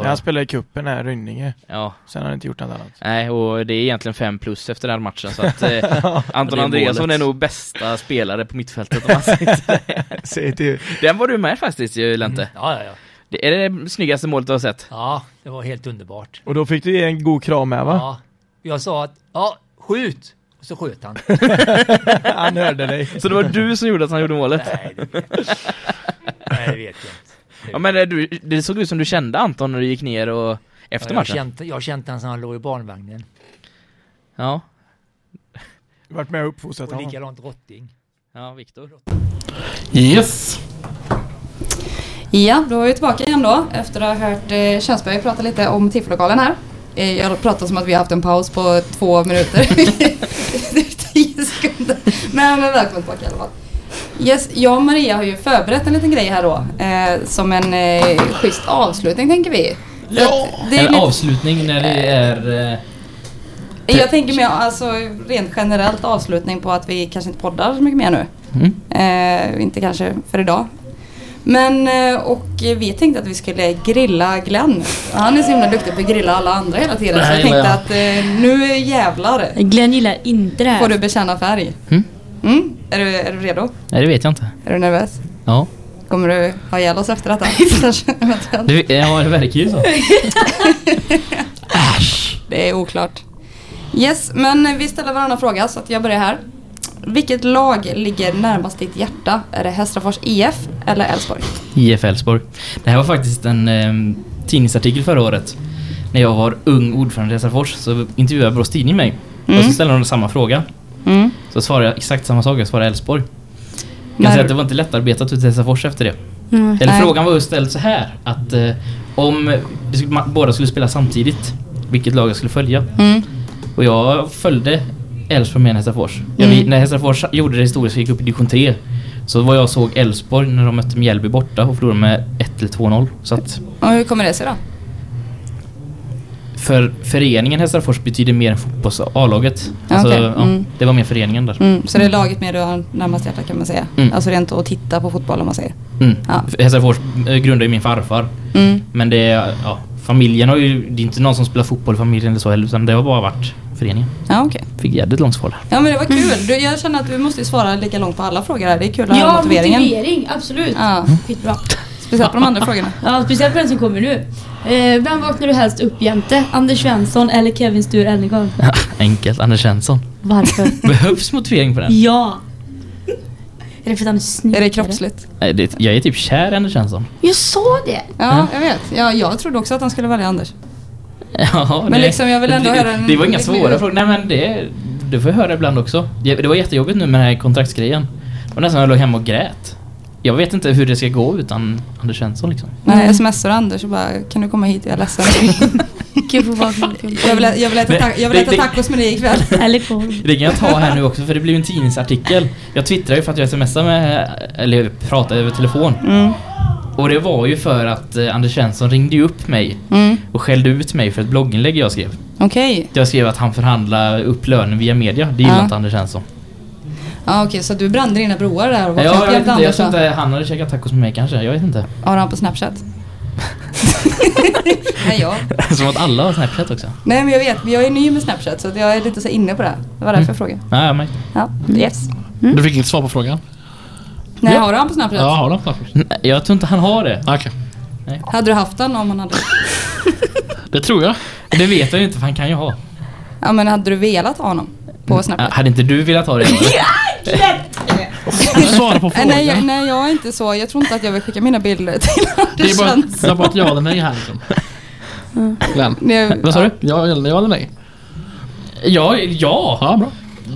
Och, Han spelade i cupen här, Rynninge. ja. Sen har han inte gjort något annat. Nej, och det är egentligen fem plus efter den här matchen så att [laughs] eh, Anton är Andreasson målet. är nog bästa spelare på mittfältet om man säger det. [laughs] Säg till. Den var du med faktiskt ju, Lente. Ja, ja, ja. Det är det snyggaste målet du har sett? Ja, det var helt underbart. Och då fick du ge en god kram med va? Ja, jag sa att ja, skjut! Och så sköt han. [laughs] Han hörde dig. Så det var du som gjorde att han gjorde målet? Nej, det vet jag inte. Nej, det vet jag inte. Ja men eh, du, det såg ut som du kände Anton när du gick ner och efter Ja, jag, matchen? känt, jag känt han sedan han låg i barnvagnen. Ja. Du varit med och uppfostrat Och honom. likadant Rotting. Ja, Viktor. Yes. Ja, då är vi tillbaka igen då efter att ha hört eh, Könsberg prata lite om tiflokalen här. Eh, jag pratar som att vi har haft en paus på två minuter. [laughs] Tio sekunder. Men men välkommen tillbaka i alla fall. Yes, jag och Maria har ju förberett en liten grej här då. Eh, som en eh, schysst avslutning tänker vi. Ja! Det är En lite, avslutning när det är... Eh, jag tänker mer alltså rent generellt avslutning på att vi kanske inte poddar så mycket mer nu. mm. Eh, inte kanske för idag. Men eh, och vi tänkte att vi skulle grilla Glenn. Han är så himla duktig på att grilla alla andra hela tiden. Så jag Nej, tänkte ja. att eh, nu jävlar Glenn gillar inte det här. får du bekänna färg. Mm. Mm? Är, du, är du redo? Nej, det vet jag inte. Är du nervös? Ja. Kommer du ha ihjäl oss efter detta? [laughs] Det, ja, det verkar ju så. [laughs] det är oklart. Yes, men vi ställer varandra fråga så att jag börjar här. Vilket lag ligger närmast ditt hjärta? Är det Hästrafors IF eller Elfsborg? IF Elfsborg. Det här var faktiskt en eh, tidningsartikel förra året. När jag var ung ordförande i Hästrafors så intervjuade Borås Tidning mig. Och så Mm. ställde de samma fråga. Mm. Så svarade jag exakt samma sak, jag svarade Elfsborg. Jag kan säga att det var inte lättarbetat ut Hästrafors efter det. Mm. Eller Nej. frågan var ju ställd så här att eh, om skulle, båda skulle spela samtidigt, vilket lag jag skulle följa. Mm. Och jag följde Elfsborg med. Jag, Mm. När Hästrafors gjorde det historiskt och gick upp i division 3 så var jag såg Elfsborg när de mötte Mjällby borta och förlorade med 1 eller 2-0. Så att Och hur kommer det sig då? För föreningen Hästrafors betyder mer än fotbolls A-laget. Alltså, Okej, ja, mm. Det var mer föreningen där. Mm, så det är laget med du har närmast hjärta kan man säga. Mm. Alltså rent att titta på fotboll om man säger. Mm. Ja. Hästrafors eh, grundade ju min farfar. Mm. Men det är, ja, familjen har ju, det är inte någon som spelar fotboll i familjen eller så heller, utan det har bara varit föreningen. Ja okej. Fick jävligt långt svar. Ja men det var kul. Du, jag känner att du måste svara lika långt på alla frågor här. Det är kul att höra Ja, motiveringen. motivering. Absolut. Ja, Skitbra. Speciellt på de andra frågorna. Ja, speciellt på den som kommer nu. Eh, vem vaknar du helst upp jämte? Anders Svensson eller Kevin Stur Elnegard? Enkelt, Anders Svensson. Varför? [laughs] Behövs motivering på den? ja. Är det för att han är snygg? Är det kroppsligt? Nej, det, jag är typ kär i Anders Svensson. Jag sa det! Ja, jag vet. Ja, jag trodde också att han skulle välja Anders. [laughs] Ja, Men liksom, jag vill ändå det, höra en- Det var inga svåra frågor. Nej men det, det får höra ibland också. Det, det var jättejobbigt nu med den här kontraktsgrejen. Det var nästan jag låg hemma och grät. Jag vet inte hur det ska gå utan Anders Svensson liksom. När jag smsar Anders och bara, kan du komma hit? Jag är ledsen. [laughs] Jag vill, jag vill äta, ta- jag vill äta tacos med dig ikväll. [laughs] Eller korv. Det kan jag ta här nu också för det blev en tidningsartikel. Jag twittrar ju för att jag smsar med, eller pratar över telefon. Mm. Och det var ju för att eh, Anders Svensson ringde ju upp mig Mm. och skällde ut mig för ett blogginlägg jag skrev. Okej. Jag skrev att han förhandlar upp lönen via media. Det gillar Ja. inte Anders Svensson. Ja okej, så du brände dina broar där och var Ja, jag, vet inte, jag tror inte han hade käkat tacos med mig kanske. Jag vet inte. Har han på Snapchat? [laughs] Nej, jag. Som att alla har Snapchat också. Nej men jag vet, jag är ny med Snapchat så jag är lite så inne på det. Det var därför jag frågade. Ja, jag med. Ja, yes. Du fick inget svar på frågan? Nej, har du han på Snapchat? Ja, har du Snapchat? Nej, Jag tror inte han har det. Okej. Hade du haft den om han hade? [laughs] Det tror jag. Det vet jag ju inte för han kan ju ha. Ja men hade du velat ha honom på Ja, Snapchat? Hade inte du velat ha det? [laughs] Svara på Nej, frågan. nej, jag, nej, jag är inte så. Jag tror inte att jag vill skicka mina bilder till Det är bara, Anders det är bara ett ja eller nej här liksom. Glenn. Nej, Vad sa du? Ja, ja eller nej? Ja, ja. Ja, bra.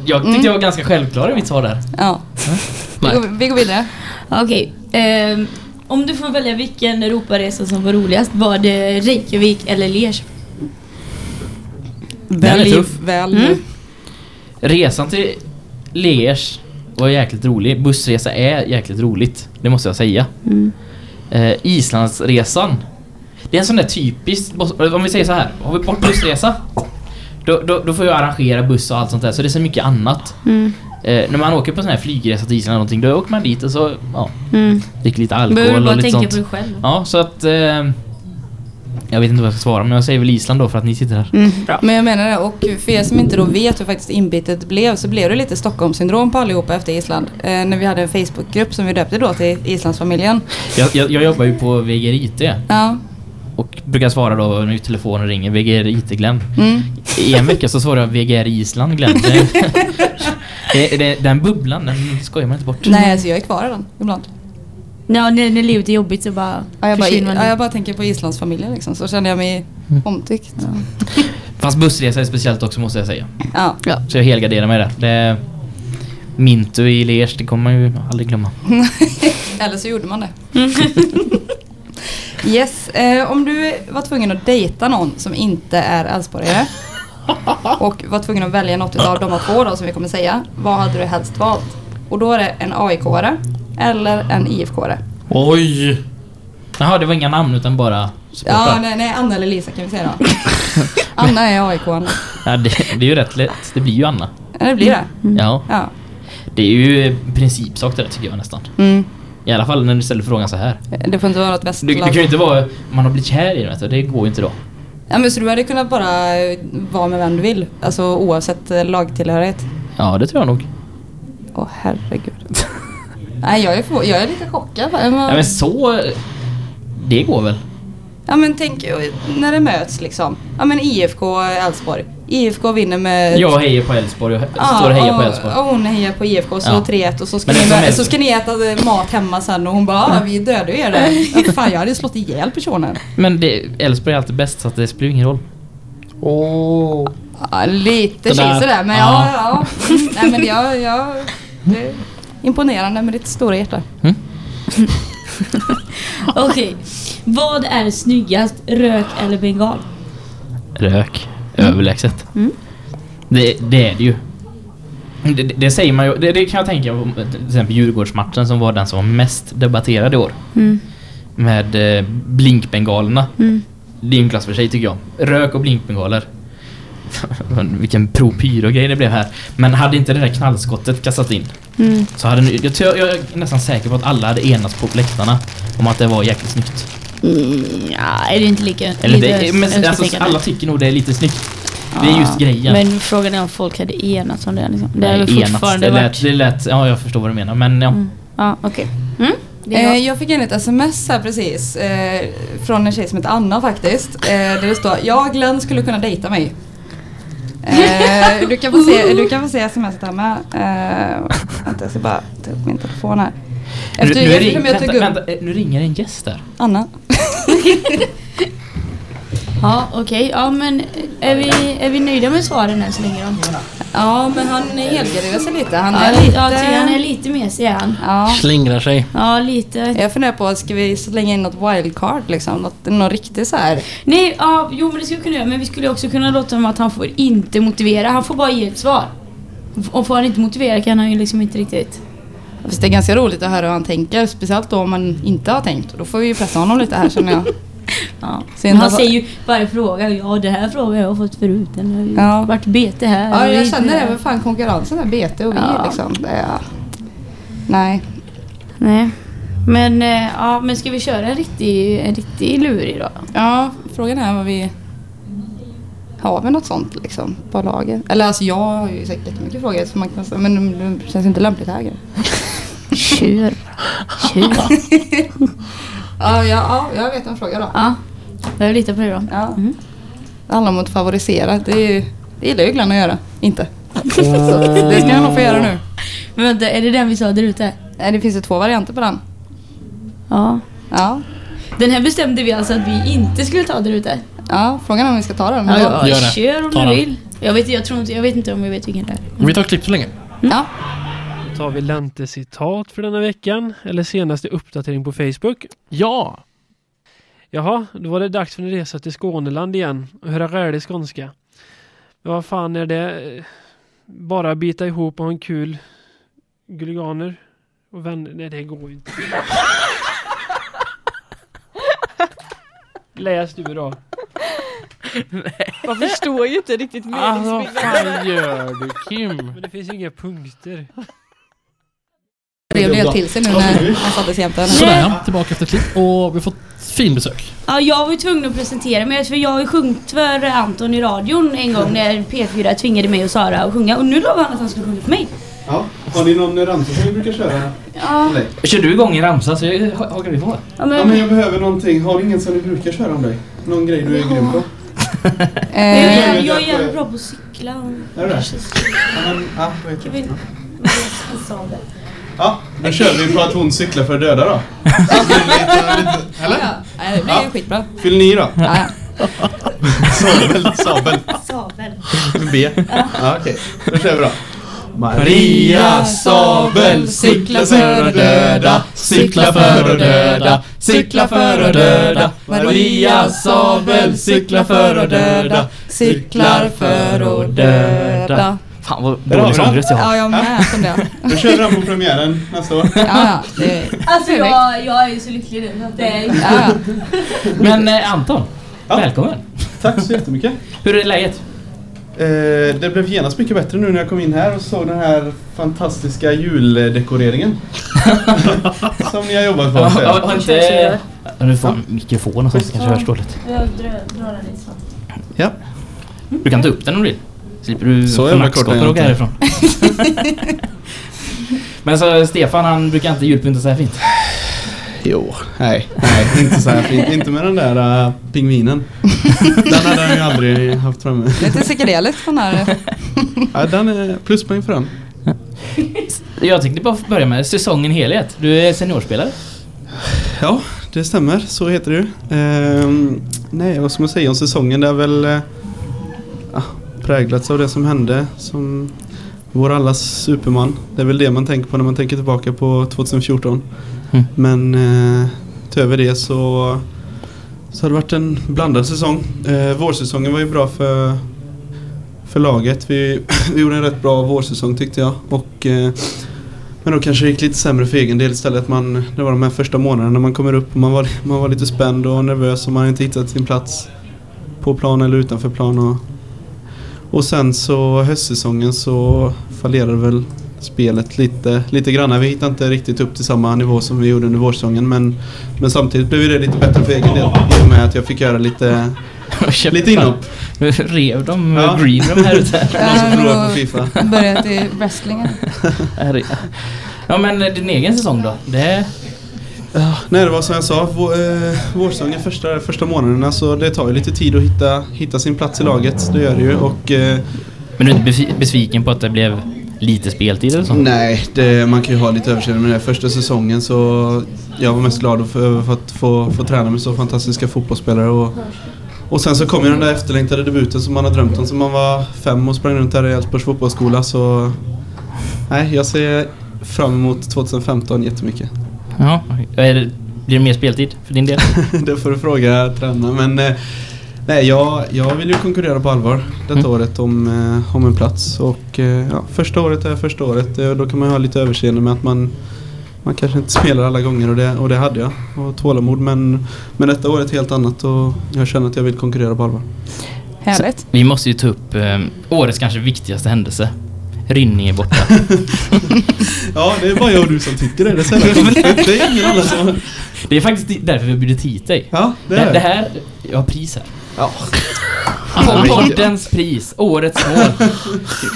Jag tyckte Mm. jag var ganska självklar i mitt svar där. Ja. Vi Nej. går, vi går vidare. Okej. ehm, om du får välja vilken Europaresa som var roligast, var det Reykjavik eller Liège? Välj tuff. väl Mm. Resan till Liège var jäkligt rolig. Bussresa är jäkligt roligt. Det måste jag säga. Mm. Eh, Islandsresan. Det är en sån där typisk... Om vi säger så här. Har vi bort bussresa? Då, då, då får jag arrangera buss och allt sånt där. Så det är så mycket annat. Mm. Eh, när man åker på sån här flygresa till Island eller någonting. Då åker man dit och så... Ja, Mm. dricker lite Behöver alkohol bara och lite tänka sånt. på dig själv. Ja, så att... Eh, jag vet inte vad jag ska svara men jag säger väl Island då för att ni sitter här. Mm. Bra. Men jag menar det, och för er som inte då vet hur faktiskt inbitet blev så blev det lite Stockholmssyndrom på allihopa efter Island. Eh, när vi hade en Facebookgrupp som vi döpte då till Islandsfamiljen. Jag, jag, jag jobbar ju på VGRIT Ja. och brukar svara då när telefonen ringer VGRIT Glenn. Mm. I en vecka så svarar jag VGR Island Glenn. Det, [laughs] det, det, den bubblan, den skojar man inte bort. Nej, alltså jag är kvar i den ibland. Ja, när, när livet är jobbigt så bara Ja, jag, bara, ja, jag bara tänker på Islandsfamiljen liksom, så känner jag mig omtyckt. [laughs] Fast bussresa är speciellt också måste jag säga. Ja. Så jag helgarderar mig där. Det, Mintu i Liège, det kommer man ju aldrig glömma. [laughs] Eller så gjorde man det. [laughs] yes, eh, om du var tvungen att dejta någon som inte är älvsborgare och var tvungen att välja något av de två då som vi kommer säga. Vad hade du helst valt? Och då är det en AIK-are eller en IFK-are. Oj! Jaha, det var inga namn utan bara Ja, supportrar. nej, nej, Anna eller Lisa kan vi säga då. [laughs] Anna är aik -an. Ja, det, det är ju rätt lätt. Det blir ju Anna. Ja, det blir det. Ja. Ja. Det är ju principsak det där tycker jag nästan. Mm. I alla fall när du ställer frågan så här. Det får inte vara något västlag. du kan ju inte vara... Man har blivit kär i den, du. Det går ju inte då. Ja, men så du hade kunnat bara eh, vara med vem du vill. Alltså oavsett eh, lagtillhörighet. Ja, det tror jag nog. Åh herregud. [laughs] Nej jag är, få, jag är lite chockad. Men, Ja, men så... Det går väl? ja men tänk när det möts liksom. Ja men IFK Elfsborg. IFK vinner med... Jag hejar på Elfsborg och Ja, står och hejar på och- Elfsborg. Och hon hejar på IFK så Ja. 3-1 och så ska, ni, så ska ni äta mat hemma sen och hon bara ah, vi dödade er där. [laughs] Ja, fan jag hade slått ihjäl personen. Men Elfsborg är alltid bäst så att det spelar ingen roll. Åh. Ja, lite Det där- men ja. ja, ja. Nej men jag, jag det imponerande med ditt stora hjärta. [laughs] Okej. Vad är snyggast? Rök eller bengal? Rök. Överlägset. Mm. Det, det är det ju. Det, det, det säger man ju. Det, det kan jag tänka på till exempel Djurgårdsmatchen som var den som var mest debatterad i år. Mm. Med eh, blinkbengalerna. Mm. Det är en klass för sig tycker jag. Rök och blinkbengaler. [laughs] Vilken pro-pyro-grej det blev här. Men hade inte det där knallskottet kastat in Mm. så hade ni, jag, tror- jag är nästan säker på att alla hade enats på läktarna om att det var jäkligt snyggt. Mm, ja, är det inte lika... Eller lite det, men, alltså, alla tycker nog det är lite snyggt. Det är just grejen. Men frågan är om folk hade enats om det. Liksom. Det Nej, väl enats. fortfarande det lät, det lät, ja jag förstår vad du menar men ja. Mm. Ja, okej. Mm. Det är Eh, jag. jag fick in ett sms här precis eh, från en tjej som heter Anna faktiskt. Eh, där det står Ja, Glenn skulle kunna dejta mig. Eh, du, kan få se, du kan få se smset här med. Eh, vänta, jag ska bara ta upp min telefon här. Efter, nu, nu, ring, vänta, vänta, nu ringer en gäst där. Anna. [laughs] Ja, okej. Ja, men är vi, är vi nöjda med svaren än så länge då? Ja, men han helgarderar sig lite. Han Ja, är lite, lite... ja, han är lite mesig han. Ja. Slingrar sig. Ja, lite. Jag funderar på, ska vi slänga in något wildcard liksom? Något, något riktigt så här. Nej, ja, jo men det skulle vi kunna göra. Men vi skulle också kunna låta honom att han får inte motivera. Han får bara ge ett svar. Och får han inte motivera kan han ju liksom inte riktigt... Fast det är ganska roligt att höra hur han tänker. Speciellt då om man inte har tänkt. Och då får vi ju pressa honom lite här känner jag. [laughs] Ja. Men han säger ju varje fråga. Ja, det här frågan har jag fått förut. Den har ju Ja. varit bete här. Ja, jag känner där. även fan konkurrensen är BT och vi Ja. liksom. Det är, nej. Nej. Men, eh, ja, men ska vi köra en riktig, en riktig lurig då? Ja, frågan är vad vi... Har vi något sånt liksom på lager? Eller alltså jag har ju säkert jättemycket frågor som man kan ställa, men det känns inte lämpligt här. Kör. Kör. [laughs] ja, ja, ja, jag vet en fråga då. Ja, jag litar på dig då. Ja. Det handlar om att favorisera. Det, är, det gillar ju Glenn att göra. Inte. Så det ska jag nog få göra nu. Men vänta, är det den vi sa där ute? Nej, det finns ju två varianter på den. Ja. Ja. Den här bestämde vi alltså att vi inte skulle ta där ute. Ja, frågan är om vi ska ta den. Ja, ja, Gör det. kör om Ta du den. vill. Jag vet, jag, tror inte, jag vet inte om jag vet vilken det är. Vi tar klipp så länge. Ja. Tar vi Lente citat för denna veckan, eller senaste uppdatering på Facebook. Ja! Jaha, då var det dags för en resa till Skåneland igen och höra rälig skånska. Men vad fan är det? Bara bita ihop och ha en kul guliganer och vänner? Nej, det går ju inte. [laughs] Läs du då. Man förstår ju inte riktigt Ah, vad meningsskillnaden. fan gör du Kim? Men det finns ju inga punkter. Det blev till sig nu när han sattes jämte henne. Sådär ja, tillbaka efter klipp och vi har fått fin besök. Ja, jag var ju tvungen att presentera mig för jag har ju sjungit för Anton i radion en gång när P4 tvingade mig och Sara att sjunga och nu lovade han att han skulle sjunga för mig. Ja. Har ni någon ramsa som ni brukar köra? Ja, Nej. Kör du igång en ramsa så jag- hakar vi på. ja Ja, men men... jag behöver någonting. Har ni ingen som ni brukar köra om dig? Någon grej du är grym på? Eh, [laughs] Jag, jag är jävligt bra på att cykla och... Är du det? Ja, men, ja, vad heter det? Ja, då kör vi på att hon cyklar för döda då. Eller? Ja, nej, det blir Ja. skitbra. Fyll ni då? Ja. Sabel, sabel. Sabel. B? Ja, okej. Då kör vi då. Maria Sabel cyklar för att döda, cyklar för att döda, cyklar för att döda. Maria Sabel cyklar för att döda, Cyklar för att döda. Fan vad dålig sångröst jag har. Ja, jag med som det. [laughs] Då kör vi den på premiären nästa år. Ja, ja. Det, Alltså jag, jag är ju så lycklig nu så att det är... ja, ja. Men eh, Anton, Ja. välkommen. Tack så jättemycket. Hur är läget? Eh, det blev genast mycket bättre nu när jag kom in här och såg den här fantastiska juldekoreringen. [laughs] som ni har jobbat på. Ja, Har jag. har inte... Ja, Nu får jag mikrofon och sånt, kanske hörs dåligt. Jag drar, den lite så. Ja. Du kan ta upp den om du vill. Slipper du Så få nackskott och åka härifrån. [laughs] Men så Stefan han brukar inte julpynta så här fint. Jo, nej, nej, inte så här fint. Inte med den där uh, pingvinen. Den hade han ju aldrig haft framme. Lite psykedeliskt den här. Ja, den är pluspoäng för den. Jag tänkte bara börja med säsongen i helhet. Du är seniorspelare. Ja, det stämmer. Så heter det ju. Ehm, nej, vad ska man säga om säsongen? Det är väl eh, ja, präglats av det som hände. Som vår allas superman. Det är väl det man tänker på när man tänker tillbaka på 2014. Mm. Men eh, utöver det så, så har det varit en blandad säsong. Eh, vårsäsongen var ju bra för, för laget. Vi, [laughs] vi gjorde en rätt bra vårsäsong tyckte jag. Och, eh, men då kanske det gick lite sämre för egen del istället. Man, det var de här första månaderna när man kommer upp och man var, man var lite spänd och nervös och man hade inte hittat sin plats på plan eller utanför plan. Och, och sen så höstsäsongen så fallerade väl spelet lite, lite grann. Vi hittade inte riktigt upp till samma nivå som vi gjorde under vårsäsongen men, men samtidigt blev det lite bättre för egen del i och med att jag fick göra lite, [laughs] lite inhopp. Rev de Ja. Green här ute? Någon som förlorade på Fifa. Börjat i wrestlingen. [laughs] Ja men din egen säsong då? Det... Ja, nej det var som jag sa, vår, eh, vårsäsongen första, första månaderna så det tar ju lite tid att hitta, hitta sin plats i laget. Det gör det ju och eh, Men du är inte besvi- besviken på att det blev lite speltid eller så? Nej, det, man kan ju ha lite överseende med det. Första säsongen så jag var mest glad för, för att få, få träna med så fantastiska fotbollsspelare. Och, och sen så kom ju den där efterlängtade debuten som man har drömt om som man var fem och sprang runt där i Älvsborgs fotbollsskola. Så nej, jag ser fram emot 2015 jättemycket. Ja, är det, blir det mer speltid för din del? [laughs] det får du fråga tränaren. Men eh, nej, jag, jag vill ju konkurrera på allvar detta Mm. året om, eh, om en plats. Och eh, ja, första året är första året. Eh, Då kan man ju ha lite överseende med att man, man kanske inte spelar alla gånger och det, och det hade jag. Och tålamod. Men, men detta året är helt annat och jag känner att jag vill konkurrera på allvar. Härligt. Så, vi måste ju ta upp eh, årets kanske viktigaste händelse. Rynning är borta. [laughs] Ja, det är bara jag och du som tycker det. Det är så. Det är ingen annan som... Det är faktiskt därför vi har bjudit hit dig. Ja, det det, är det här... Jag har pris här. Ja. Poddens pris. Årets mål. [laughs]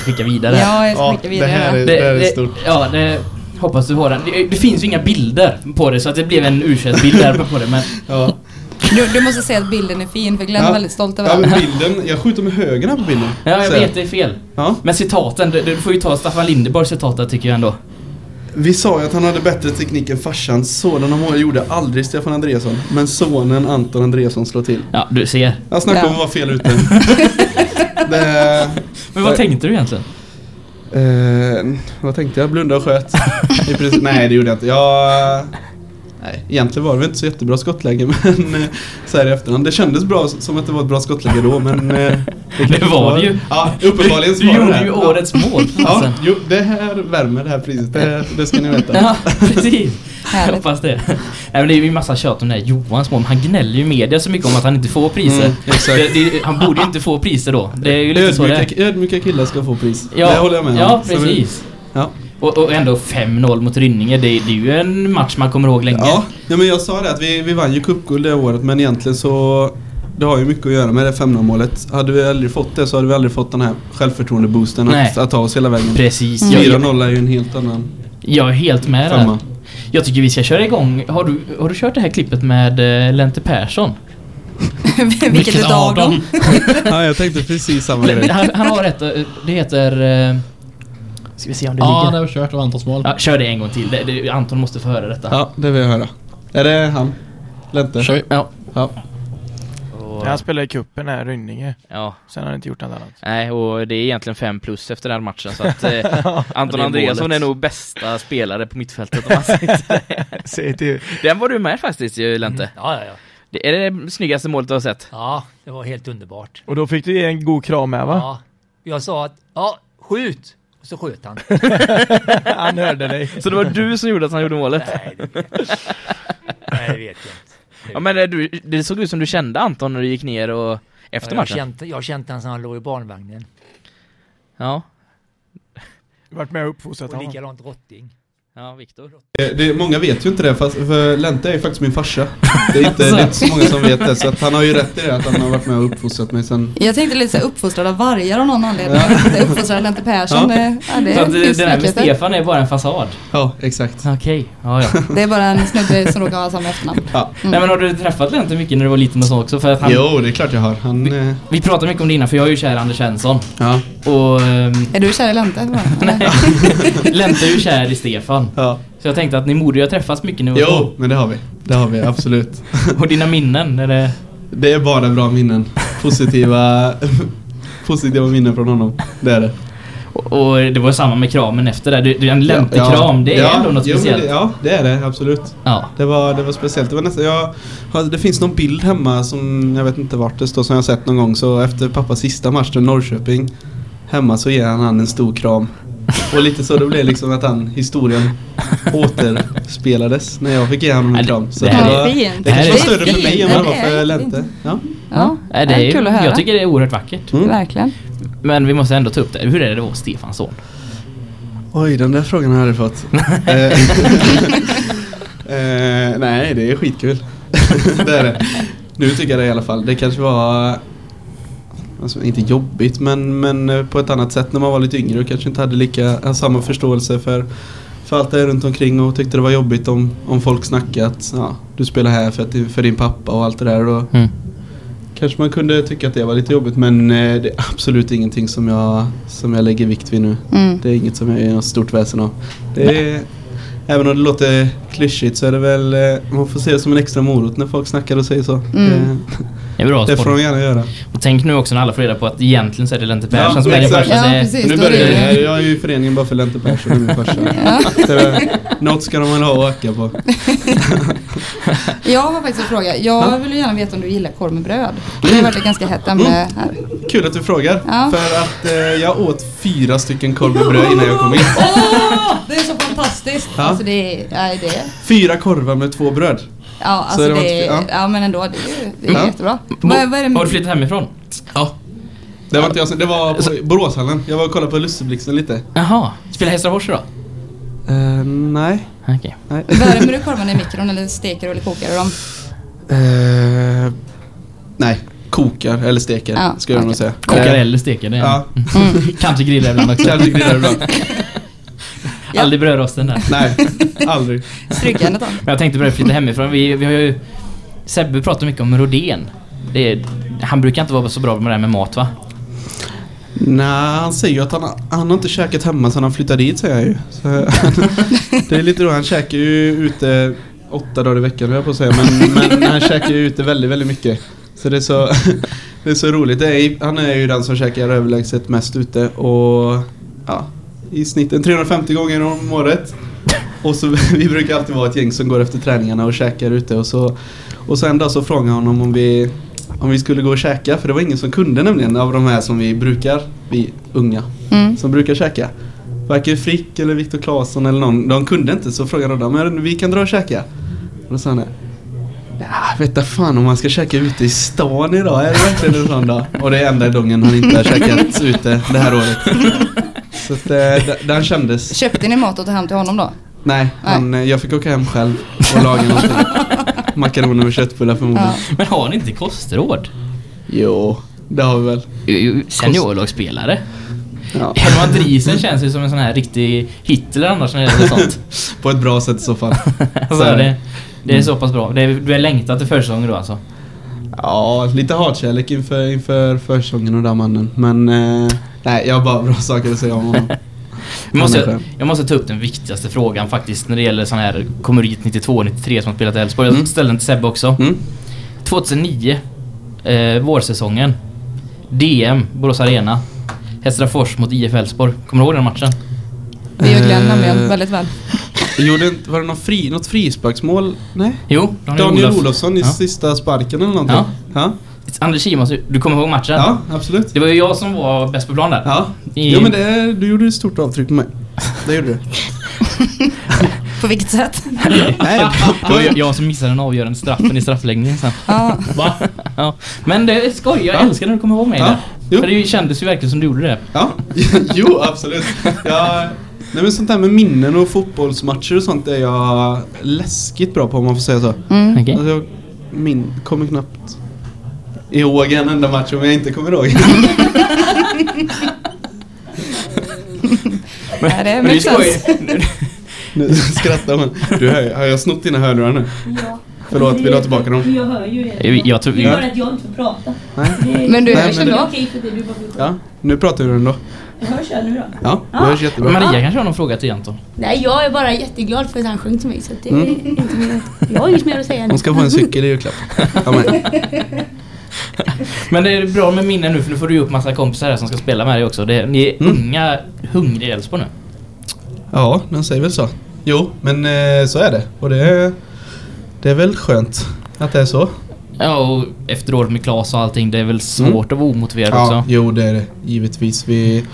Skicka vidare. Ja, jag ska skicka vidare. det här är, det, här är stort. Ja, det... Hoppas du har den. Det, det finns ju inga bilder på det så att det blev en u bild där på det men... Ja. Du, du måste säga att bilden är fin för Glenn är väldigt stolt över Ja, den. men bilden, jag skjuter med höger här på bilden. Ja, jag vet det är fel. Ja. Men citaten, du, du får ju ta Staffan Lindeborgs citat där tycker jag ändå. Vi sa ju att han hade bättre teknik än farsan. Sådana mål gjorde aldrig Stefan Andreasson. Men sonen Anton Andreasson slår till. Ja, du ser. Jag snackar om Ja. att vara fel ute. [laughs] det, Men vad tänkte du egentligen? eh, vad tänkte jag? Blunda och sköt. Nej, det gjorde jag inte. Jag... Nej, egentligen var det inte så jättebra skottläge [laughs] men eh, så här i efterhand. Det kändes bra som att det var ett bra skottläge då men... eh, [laughs] Det var det ju. Ja, uppenbarligen så Du var det gjorde det. ju Ja. årets mål. Ja, fasen. jo, det här värmer det här priset. Det, det ska ni veta. [laughs] Ja, precis. Härligt. hoppas det. Nej, men det är ju massa tjat om det här Johans mål. men Han gnäller ju media så mycket om att han inte får priser. Mm, det, det, han borde ju inte få priser då. Det är ju lite så det är. Ödmjuka, ödmjuka killar ska få pris. Ja, det håller jag med om. Ja, Så precis. Ja. Och, och ändå 5-0 mot Rynninge. Det, det är ju en match man kommer ihåg länge. Ja, ja, men jag sa det att vi, vi vann ju cupguld det året men egentligen så det har ju mycket att göra med det 5 målet. Hade vi aldrig fått det så hade vi aldrig fått den här självförtroende-boosten att, att ta oss hela vägen. Precis. Mm. Jag, 4-0 är ju en helt annan jag är helt med där. Jag tycker vi ska köra igång. Har du, har du kört det här klippet med eh, Lente Persson? [laughs] Vilket utav dem? [laughs] ja, jag tänkte precis samma grej. Han, han har ett, eh, det heter... Ska vi se om det Ja, ligger? det har vi kört av Antons mål. Ja, kör det en gång till. Det, det, Anton måste få höra detta. Ja, det vill jag höra. Är det han? Lente? Kör vi. Ja. Ja. Och, Han spelade i cupen här, Rynninge. ja. Sen har han inte gjort något annat. Nej, och det är egentligen fem plus efter den här matchen så att eh, [laughs] Anton Andreasson är nog bästa spelare på mittfältet om man säger det. [laughs] Den var du med faktiskt ju, Lente. Ja, ja, ja. Det är det snyggaste målet du har sett? Ja, det var helt underbart. Och då fick du ge en god kram med va? Ja. Jag sa att, ja, skjut! Och så sköt han. [laughs] Han hörde dig. Så det var du som gjorde att han gjorde målet? Nej, det vet jag inte. Nej, det vet jag inte. Ja men eh, du, det såg ut som du kände Anton när du gick ner och efter Ja, jag, matchen? känt, jag känt han som han låg i barnvagnen. Ja. Varit med och uppfostrat Och honom. likadant Rotting. Ja, Viktor. Det, det, många vet ju inte det, fast, för Lente är ju faktiskt min farsa. Det är, inte, det är inte så många som vet det, så att han har ju rätt i det, att han har varit med och uppfostrat mig sen... Jag tänkte lite såhär uppfostrad av vargar av någon anledning. Ja. Uppfostrad av Lente Persson. Ja. Det, ja, det Så att det, där med. Stefan är bara en fasad? Ja, exakt. Okej, ja ja. Det är bara en snubbe som råkar ha samma efternamn. Ja. Nej men har du träffat Lente mycket när du var liten och så också? För att han, Jo, det är klart jag har. Han... eh, Vi pratade mycket om det innan för jag är ju kär i Anders Svensson. Ja. Och ehm, Är du kär i Lente? [laughs] eller? [laughs] Lente är ju kär i Stefan. Ja. Så jag tänkte att ni borde ju ha träffats mycket nu Jo, men det har vi. Det har vi, absolut. [laughs] Och dina minnen, är det... Det är bara bra minnen. Positiva... [laughs] positiva minnen från honom. Det är det. Och, och det var samma med kramen efter det. Du, en Lente-kram, det är ja, ändå något jo, speciellt. Det, ja, det är det. Absolut. Ja. Det var, det var speciellt. Det var nästan, jag, det finns någon bild hemma som jag vet inte vart det står som jag har sett någon gång. Så efter pappas sista match i Norrköping hemma så ger han en stor kram. Och lite så det blev liksom att han, historien återspelades när jag fick ge honom Ja, en det- kram. Så det det, var, är fint. det kanske var större för mig än vad det var för. Lente. Ja. Ja, Nej, det är kul att höra. jag tycker det är oerhört vackert. Mm. Verkligen. Men vi måste ändå ta upp det. Hur är det att vara Stefans son? Oj, den där frågan har jag aldrig fått. [laughs] Eh, [laughs] eh, nej, det är skitkul. [laughs] det är det. Nu tycker jag det i alla fall. Det kanske var Alltså inte jobbigt men, men eh, på ett annat sätt när man var lite yngre och kanske inte hade lika samma förståelse för, för allt det runt omkring och tyckte det var jobbigt om, om folk snackade att ja, du spelar här för, att, för din pappa och allt det där. Och Mm. Kanske man kunde tycka att det var lite jobbigt men eh, det är absolut ingenting som jag, som jag lägger vikt vid nu. Mm. Det är inget som jag är något stort väsen av. Det är, även om det låter klyschigt så är det väl, eh, man får se det som en extra morot när folk snackar och säger så. Mm. Det, är bra det får de gärna göra. Och tänk nu också när alla får reda på att egentligen så är det Lente Persson Ja, som är din farsa. Ja, precis. Nu börjar det- jag, jag är ju i föreningen bara för Lente Persson och min farsa. [laughs] Är- Något ska de väl ha att öka på. [laughs] Jag har faktiskt en fråga. Jag vill gärna veta om du gillar korv med bröd. Det har varit ett ganska hett ämne här. Kul att du frågar. Ja. För att eh, jag åt fyra stycken korv med bröd innan jag kom in. Åh! Det är så fantastiskt! Ja. Alltså det är, nej, det är, Fyra korvar med två bröd. Ja alltså det det ja. ja. men ändå, det är, det är Ja. jättebra. Bo- Vad, vad är Har du flyttat hemifrån? Ja. Det var inte jag det var på Boråshallen. Jag var och kollade på Lusseblixten lite. Jaha, spelar Hässelfors då? Eh, nej. Okej. nej. Värmer du korvarna i mikron eller steker du eller kokar du dem? Eh, nej, kokar eller steker Ja, ska jag nog säga. Kokar Eh, eller steker, det är Ja. [laughs] Kanske grillar ibland också. Kanske grillar ibland. [laughs] Aldrig brödrosten där. Nej, [laughs] aldrig. Strykandet då? Men jag tänkte på det flytta hemifrån. Vi, vi har ju... Sebbe pratar mycket om Rodén. Det är, han brukar inte vara så bra med det här med mat va? Nej, han säger ju att han, han har inte käkat hemma sedan han flyttade dit säger han ju. Så, [laughs] det är lite roligt, han käkar ju ute åtta dagar i veckan jag på att säga. Men, men han käkar ju ute väldigt, väldigt mycket. Så det är så, [laughs] det är så roligt. Det är, han är ju den som käkar överlägset mest ute och ja, i snitt en 350 gånger om året. Och så [laughs] vi brukar alltid vara ett gäng som går efter träningarna och käkar ute och så och så en dag så frågade jag honom om vi om vi skulle gå och käka för det var ingen som kunde nämligen av de här som vi brukar, vi unga, Mm. som brukar käka. Varken Frick eller Viktor Claesson eller någon, de kunde inte så frågade de men vi kan dra och käka. Och då sa han Ja, vet fan om man ska käka ute i stan idag, är det verkligen en sån dag? Och det är enda gången han inte har käkat [laughs] ute det här året. Så att, eh, den kändes. Köpte ni mat och tog hem till honom då? Nej, han, eh, jag fick åka hem själv och laga någonting. [laughs] Makaroner och köttbullar förmodligen. Men har ni inte kostråd? Jo, det har vi väl. Seniorlagsspelare. Ja. [laughs] Herman Driesen känns ju som en sån här riktig Hitler annars när det gäller sånt. [laughs] På ett bra sätt i så fall. alltså, det, det är så pass bra. Det är, du är längtat till försäsongen då alltså? Ja, lite hatkärlek inför, inför försäsongen och den mannen. Men eh, nej, jag har bara bra saker att säga om honom. [laughs] Jag måste, jag måste ta upp den viktigaste frågan faktiskt när det gäller sån här kommer hit 92-93 som har spelat i Elfsborg. Jag ställde den till Sebbe också. 2009, eh, vårsäsongen. DM, Borås Arena. Hästrafors mot IF Elfsborg. Kommer du ihåg den matchen? Det gör Glenn nämligen väldigt väl. [laughs] Gjorde inte, var det någon fri, något frisparksmål? Nej? Jo, Daniel, Daniel Olof. Olofsson i Ja. sista sparken eller någonting. Ja. ja. Anders Kimas, du kommer ihåg matchen? Ja, absolut. Det var ju jag som var bäst på plan där. Ja. I, Jo men det, du gjorde ett stort avtryck på mig. Det gjorde du. [laughs] På vilket sätt? [laughs] Nej, det var jag- jag som missade den avgörande straffen i straffläggningen sen. Ja. [laughs] Va? Ja. Men det är skoj, jag Ja. älskar när du kommer ihåg mig Ja. där. Jo. För det kändes ju verkligen som du gjorde det. Ja, jo absolut. Jag, nej men sånt där med minnen och fotbollsmatcher och sånt är jag läskigt bra på om man får säga så. Mm. Okej. Alltså jag min, kommer knappt ihåg en enda match om jag inte kommer ihåg. [laughs] Det Men det är sense. skoj. nu skrattar man. Du hör, har jag snott dina hörlurar nu? Ja. Förlåt, vill du ha tillbaka dem? Jag hör ju er. Jag- jag tror- Det är bara att jag inte får prata. Nej. Det- Men du Nej, hörs men Det är ändå. det du Ja, nu pratar vi ändå. Jag hörs jag nu då? Ja, det hörs jättebra. Maria kanske har någon fråga till Anton? Nej, jag är bara jätteglad för att han sjöng till mig så det Mm. är inte mer. Jag har inget mer att säga nu. Hon ska få en cykel i julklapp. [laughs] [laughs] Men. Det är bra med minnen nu för nu får du upp massa kompisar här som ska spela med dig också. Det, ni är Mm. unga, hungriga Elfsborg nu. Ja, den säger väl så. Jo, men eh, så är det. Och det är, det är väl skönt att det är så. Ja, och efter året med Klas och allting, det är väl svårt att vara omotiverad Ja, också. jo det är det. Givetvis. Vi,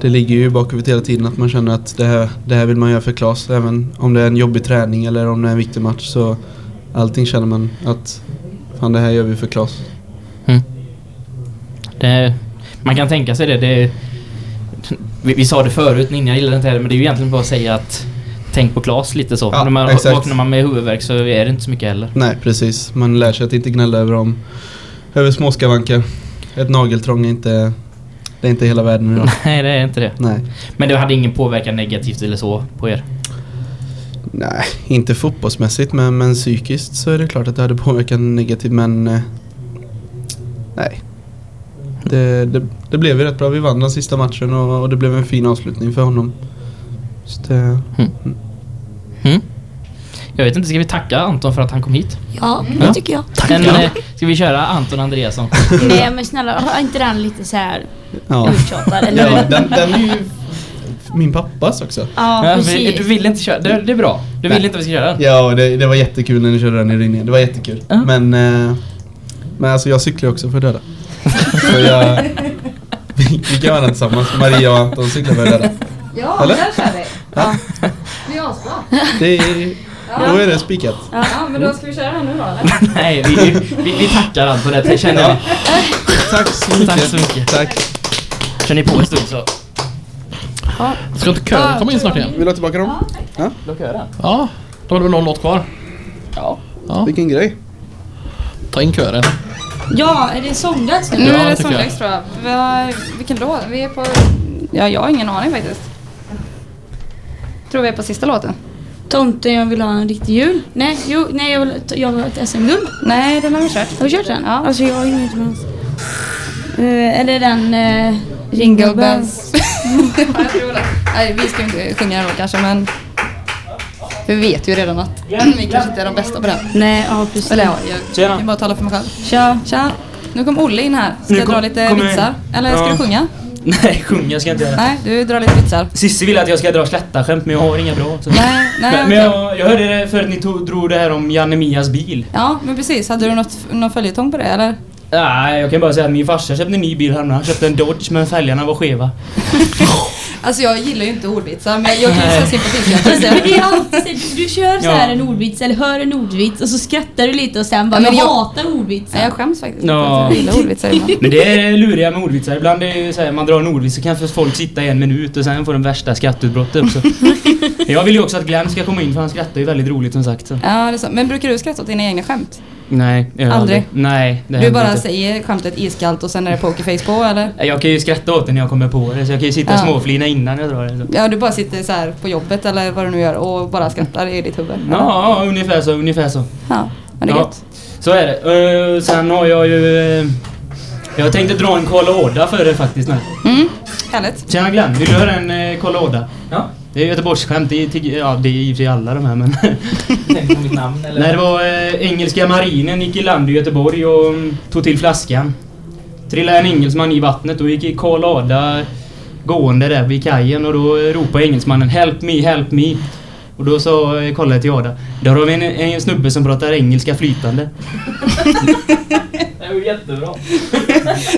det ligger ju bakhuvudet hela tiden att man känner att det här, det här vill man göra för Klas. Även om det är en jobbig träning eller om det är en viktig match så allting känner man att fan det här gör vi för Klas. Det, man kan tänka sig det. det vi, vi sa det förut, Ninja gillade inte det, men det är ju egentligen bara att säga att Tänk på Klas lite så. Ja, När man exakt. vaknar man med huvudvärk så är det inte så mycket heller. Nej, precis. Man lär sig att inte gnälla över dem. Över småskavanker. Ett nageltrång är inte, det är inte hela världen idag. [laughs] Nej, det är inte det. Nej. Men det hade ingen påverkan negativt eller så på er? Nej, inte fotbollsmässigt men, men psykiskt så är det klart att det hade påverkat negativt men eh, Nej. Det, det, det blev ju rätt bra. Vi vann den sista matchen och, och det blev en fin avslutning för honom. Så det, Mm. Jag vet inte, ska vi tacka Anton för att han kom hit? Ja, det tycker jag. Men, eh, ska vi köra Anton Andreasson? [laughs] Nej men snälla, har inte den lite så här ja. uttjatad? Eller? ja den, den är ju min pappas också. Ja, Ja, precis. du vill inte köra? Det, det är bra. Du vill inte att vi ska köra den? Ja, det, det var jättekul när ni körde den i ringningen. Det var jättekul. Ja. Men, eh, men alltså jag cyklar också för döda. Så jag, [laughs] vi, vi kan vara tillsammans. Maria och Anton cyklar för döda. Ja, Eller? där kör vi. Ja. Det är asbra. Det är, då är det spikat. Ja, men då ska vi köra den nu då eller? [laughs] Nej, vi, vi, vi tackar Anton. Det känner vi. Tack så mycket. Tack så mycket. Tack. Kör ni på en stund så... Ska inte kören komma in snart igen? Vill du ha tillbaka dem? Ja. Ja, då har du väl någon låt kvar? Ja. ja. Vilken grej. Ta in kören. Ja, är det sångdags nu? Nu Ja, är det sångdags tror jag. Vi har, vilken låt? Vi är på... Ja, jag har ingen aning faktiskt. Tror vi är på sista låten. Tomten jag vill ha en riktig jul. Nej, jo, nej jag vill, jag vill ha ett SM-guld. Nej, den har vi kört. Har vi kört den? Ja. Alltså jag har inget med uh, Eller den... Uh, Jingle bells. [laughs] ja, jag tror det. Nej, vi ska inte sjunga den då kanske, men... Vi vet ju redan att [clears throat] vi kanske inte är de bästa på den. Nej, ja precis. Eller ja, jag Tjena. kan bara tala för mig själv. Tja. Tja! Nu kom Olle in här. Ska jag dra lite vitsar? Eller ska Ja. du sjunga? [laughs] Nej, sjunga ska jag inte göra. Nej, du drar lite vitsar. Cissi vill att jag ska dra slätta-skämt men jag har inga bra. Så. Nej, nej, men men jag, jag hörde det för att ni tog, drog det här om Janne Mias bil. Ja, men precis. Hade du något, någon följetong på det eller? Nej, jag kan bara säga att min farsa köpte en ny bil häromdagen. Han köpte en Dodge men fälgarna var skeva. [laughs] Alltså jag gillar ju inte ordvitsar men jag kan ju sympatiskt. [laughs] Alltså, det är alltid, du kör så Ja. här en ordvits eller hör en ordvits och så skrattar du lite och sen bara Ja, men jag, jag- hatar ordvitsar. Jag skäms faktiskt Ja. jag gillar ordvitsar ibland. Men det är luriga med ordvitsar. Ibland är det ju så här, man drar en ordvits så kan folk sitta i en minut och sen får de värsta skrattutbrottet också. [laughs] jag vill ju också att Glenn ska komma in för han skrattar ju väldigt roligt som sagt. Så. Ja, det är så. Men brukar du skratta åt dina egna skämt? Nej, jag gör Aldrig? Nej, det Du händer bara inte. säger skämtet iskallt och sen är det pokerface på eller? Jag kan ju skratta åt det när jag kommer på det så jag kan ju sitta och Ja. småflina innan jag drar det. Så. Ja, du bara sitter så här på jobbet eller vad du nu gör och bara skrattar i ditt huvud? eller? Ja, ungefär så, ungefär så. Ja, men det är Ja. gött. Så är det. Eh, sen har jag ju... eh, jag tänkte dra en kolåda för dig faktiskt nu. Mm, härligt. Tjena Glenn, vill du höra en eh, kolåda? Ja. Det är Göteborgsskämt, det är, ja, det är i och för sig alla de här men... Mitt namn eller? Nej, det var eh, engelska marinen gick i land i Göteborg och mm, tog till flaskan. Trillade en engelsman i vattnet och gick i kolada gående där vid kajen och då eh, ropade engelsmannen Help me, help me. Och då sa, eh, kollade jag till Ada. Där har vi en, en snubbe som pratar engelska flytande. Det var jättebra. [laughs]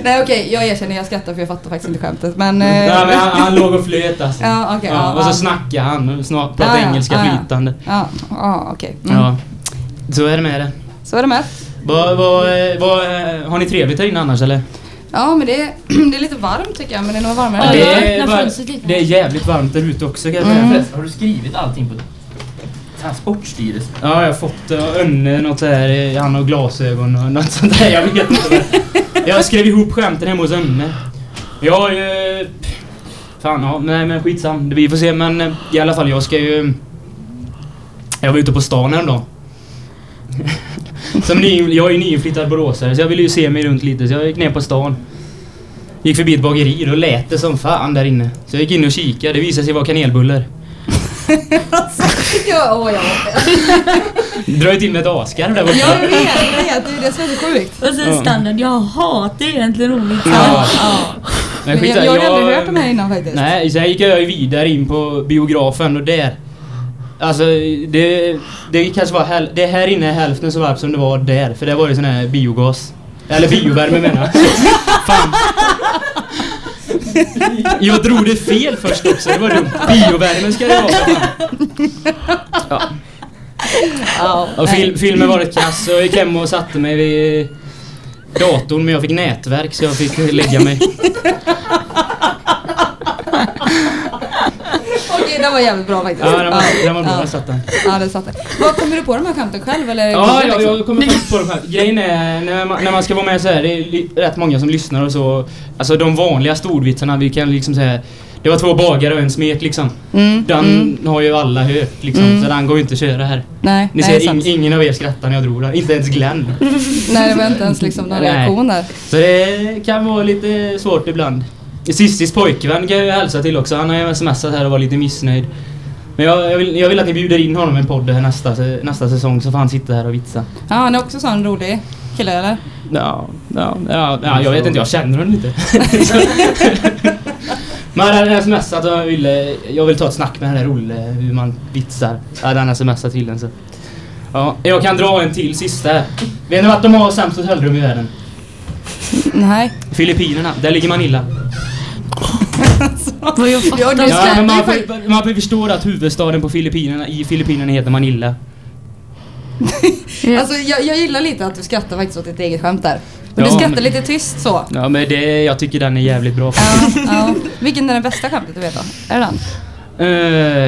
Nej okej, jag erkänner jag skrattar för jag fattar faktiskt inte skämtet men... eh, Nej men han, han låg och flöt [laughs] alltså. Ja, okej, ja, ja, och så ja. snackade han snart pratade Ja, engelska ja, ja. flytande. Ja, ja okej. Mm. Ja. Så är det med det. Så är det med. Vad, vad, eh, eh, har ni trevligt här inne annars eller? Ja men det är, [clears throat] det är lite varmt tycker jag men det är nog varmare Ja, det, är, var- det är jävligt varmt där ute också kan jag säga. Mm. Har du skrivit allting på Transportstyrelsen? Ja, jag har fått Önne något så här, han har glasögon och något sånt där. Jag vet inte. Jag skrev ihop skämten hemma hos Önne. Jag har ju... Fan, ja, nej men skitsam. Vi får se men eh, i alla fall jag ska ju... Jag var ute på stan häromdagen. Som ny, jag är ju nyinflyttad boråsare så jag ville ju se mig runt lite så jag gick ner på stan. Gick förbi ett bageri och lät det som fan där inne. Så jag gick in och kikade. Det visade sig vara kanelbullar. [laughs] ja, åh, jag Drar ju till med ett asgarv där borta. Jag vet, jag vet. Det är det som är så sjukt. Och sen Ja. standard, jag hatar egentligen ordvitsar. Ja. Men skit jag, i- jag har aldrig hört de här innan faktiskt. Nej, sen gick jag ju vidare in på biografen och där... Alltså det, det kanske var häl, det här inne är hälften så varmt som det var där. För där var det sån här biogas. Eller biovärme menar jag. [laughs] Fan. [laughs] Jag drog det fel först också, det var dumt. Biovärme ska det vara. Ja. Ja, fil, filmen var ett kass och jag gick hem och satte mig vid datorn men jag fick nätverk så jag fick lägga mig. Okej, den var jävligt bra faktiskt. Ja, den var, den var bra, ja. jag satt den. Ja, det satt det. Vad Kommer du på de här skämten själv eller? Ja, jag, liksom? jag kommer faktiskt på de här. Grejen är, när man, när man ska vara med så här, det är li- rätt många som lyssnar och så. Alltså de vanliga storvitsarna, vi kan liksom säga det var två bagare och en smet liksom. Mm, Den mm. har ju alla hört liksom, Mm. så den går ju inte att köra här. Nej, Ni nej, ser, det ingen av er skrattar när jag drog den. Inte ens Glenn. [laughs] Nej, det var inte ens liksom någon Nej. reaktion där. Så det kan vara lite svårt ibland. Sissis pojkvän kan jag ju hälsa till också. Han har ju smsat här och var lite missnöjd. Men jag, jag, vill, jag vill att ni bjuder in honom i en podd här nästa, nästa säsong så får han sitta här och vitsa. Ja, han är också sån rolig kille eller? Ja, ja, ja, ja, jag vet inte, jag känner honom inte. [laughs] Men han hade smsat och jag ville, jag vill ta ett snack med den här Olle, hur man vitsar. Ja, den har smsat till den så. Ja, jag kan dra en till sista här. Vet ni vart de har sämst hotellrum i världen? Nej. Filippinerna, där ligger Manila. Vad jag fattar Ja, inte. Ja, men man, får, man får förstå att huvudstaden på Filippinerna, i Filippinerna heter Manila. Alltså jag, jag gillar lite att du skrattar faktiskt åt ditt eget skämt där. Men Ja, du skrattar men- lite tyst så. Ja men det, jag tycker den är jävligt bra Ja, ja. Vilken är den bästa skämtet du vet då? Är det den?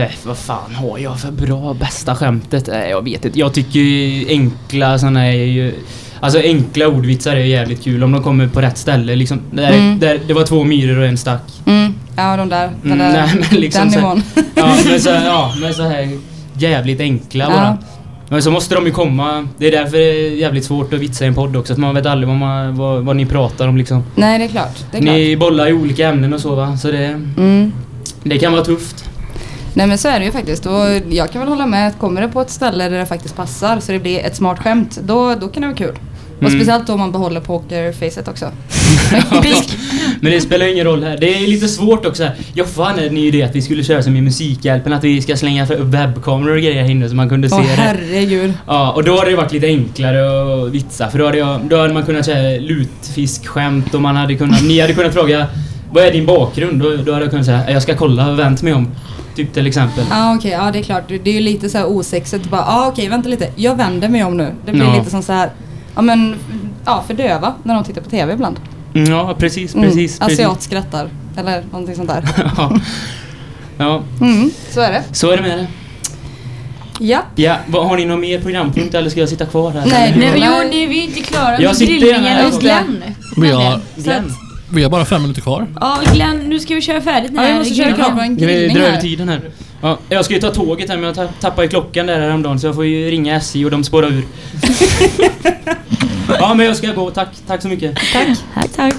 Uh, vad fan har jag för bra bästa skämtet? Uh, jag vet inte. Jag tycker ju enkla såna är ju... Alltså enkla ordvitsar är jävligt kul om de kommer på rätt ställe liksom. Där, Mm. där, det var två myror och en stack. Mm. Ja, de där. Den, Mm, där, nej, men liksom den så- nivån. [laughs] Ja men, så, [laughs] ja, men så här jävligt enkla Ja. bara. Men så måste de ju komma. Det är därför det är jävligt svårt att vitsa i en podd också. För man vet aldrig vad, man, vad, vad ni pratar om liksom. Nej, det är klart. Det är klart. Ni bollar i olika ämnen och så va. Så det, Mm. det kan vara tufft. Nej men så är det ju faktiskt. Och jag kan väl hålla med att kommer det på ett ställe där det faktiskt passar så det blir ett smart skämt, då, då kan det vara kul. Och Mm. speciellt om man behåller pokerfacet också. [laughs] Men det spelar ingen roll här. Det är lite svårt också. här. Joffe hade en idé att vi skulle köra som i Musikhjälpen, att vi ska slänga upp webbkameror och grejer här inne så man kunde se Åh det. herregud. Ja, och då hade det varit lite enklare att vitsa för då hade, jag, då hade man kunnat säga lutfiskskämt och man hade kunnat, ni hade kunnat fråga vad är din bakgrund? Då, då hade jag kunnat säga jag ska kolla och vänt mig om. Typ till exempel. Ja okej, ja det är klart. Det är ju lite så här osexigt. Bara, ja okej vänta lite. Jag vänder mig om nu. Det blir Ja. lite som så här, ja men, ja för döva när de tittar på TV ibland. Mm, Ja, precis, Mm, precis. precis. Asiat skrattar. Eller någonting sånt där. [laughs] ja. ja, Mm, så är det. så är det med det. Ja. Ja, vad, har ni någon mer programpunkt eller ska jag sitta kvar här? Nej, Nej men jo, det är vi är inte klara Jag med grillningen. Glenn. Vi har, Glenn. Vi har bara fem minuter kvar. Ja Glenn, nu ska vi köra färdigt den Ja, vi här måste köra grillningen. klart vår Ska vi grillning dra över här. tiden här? Ja, jag ska ju ta tåget här men jag ta- tappade ju klockan där häromdagen så jag får ju ringa SJ och de spårar ur. [laughs] ja men jag ska gå, tack, tack så mycket. Tack, tack, tack.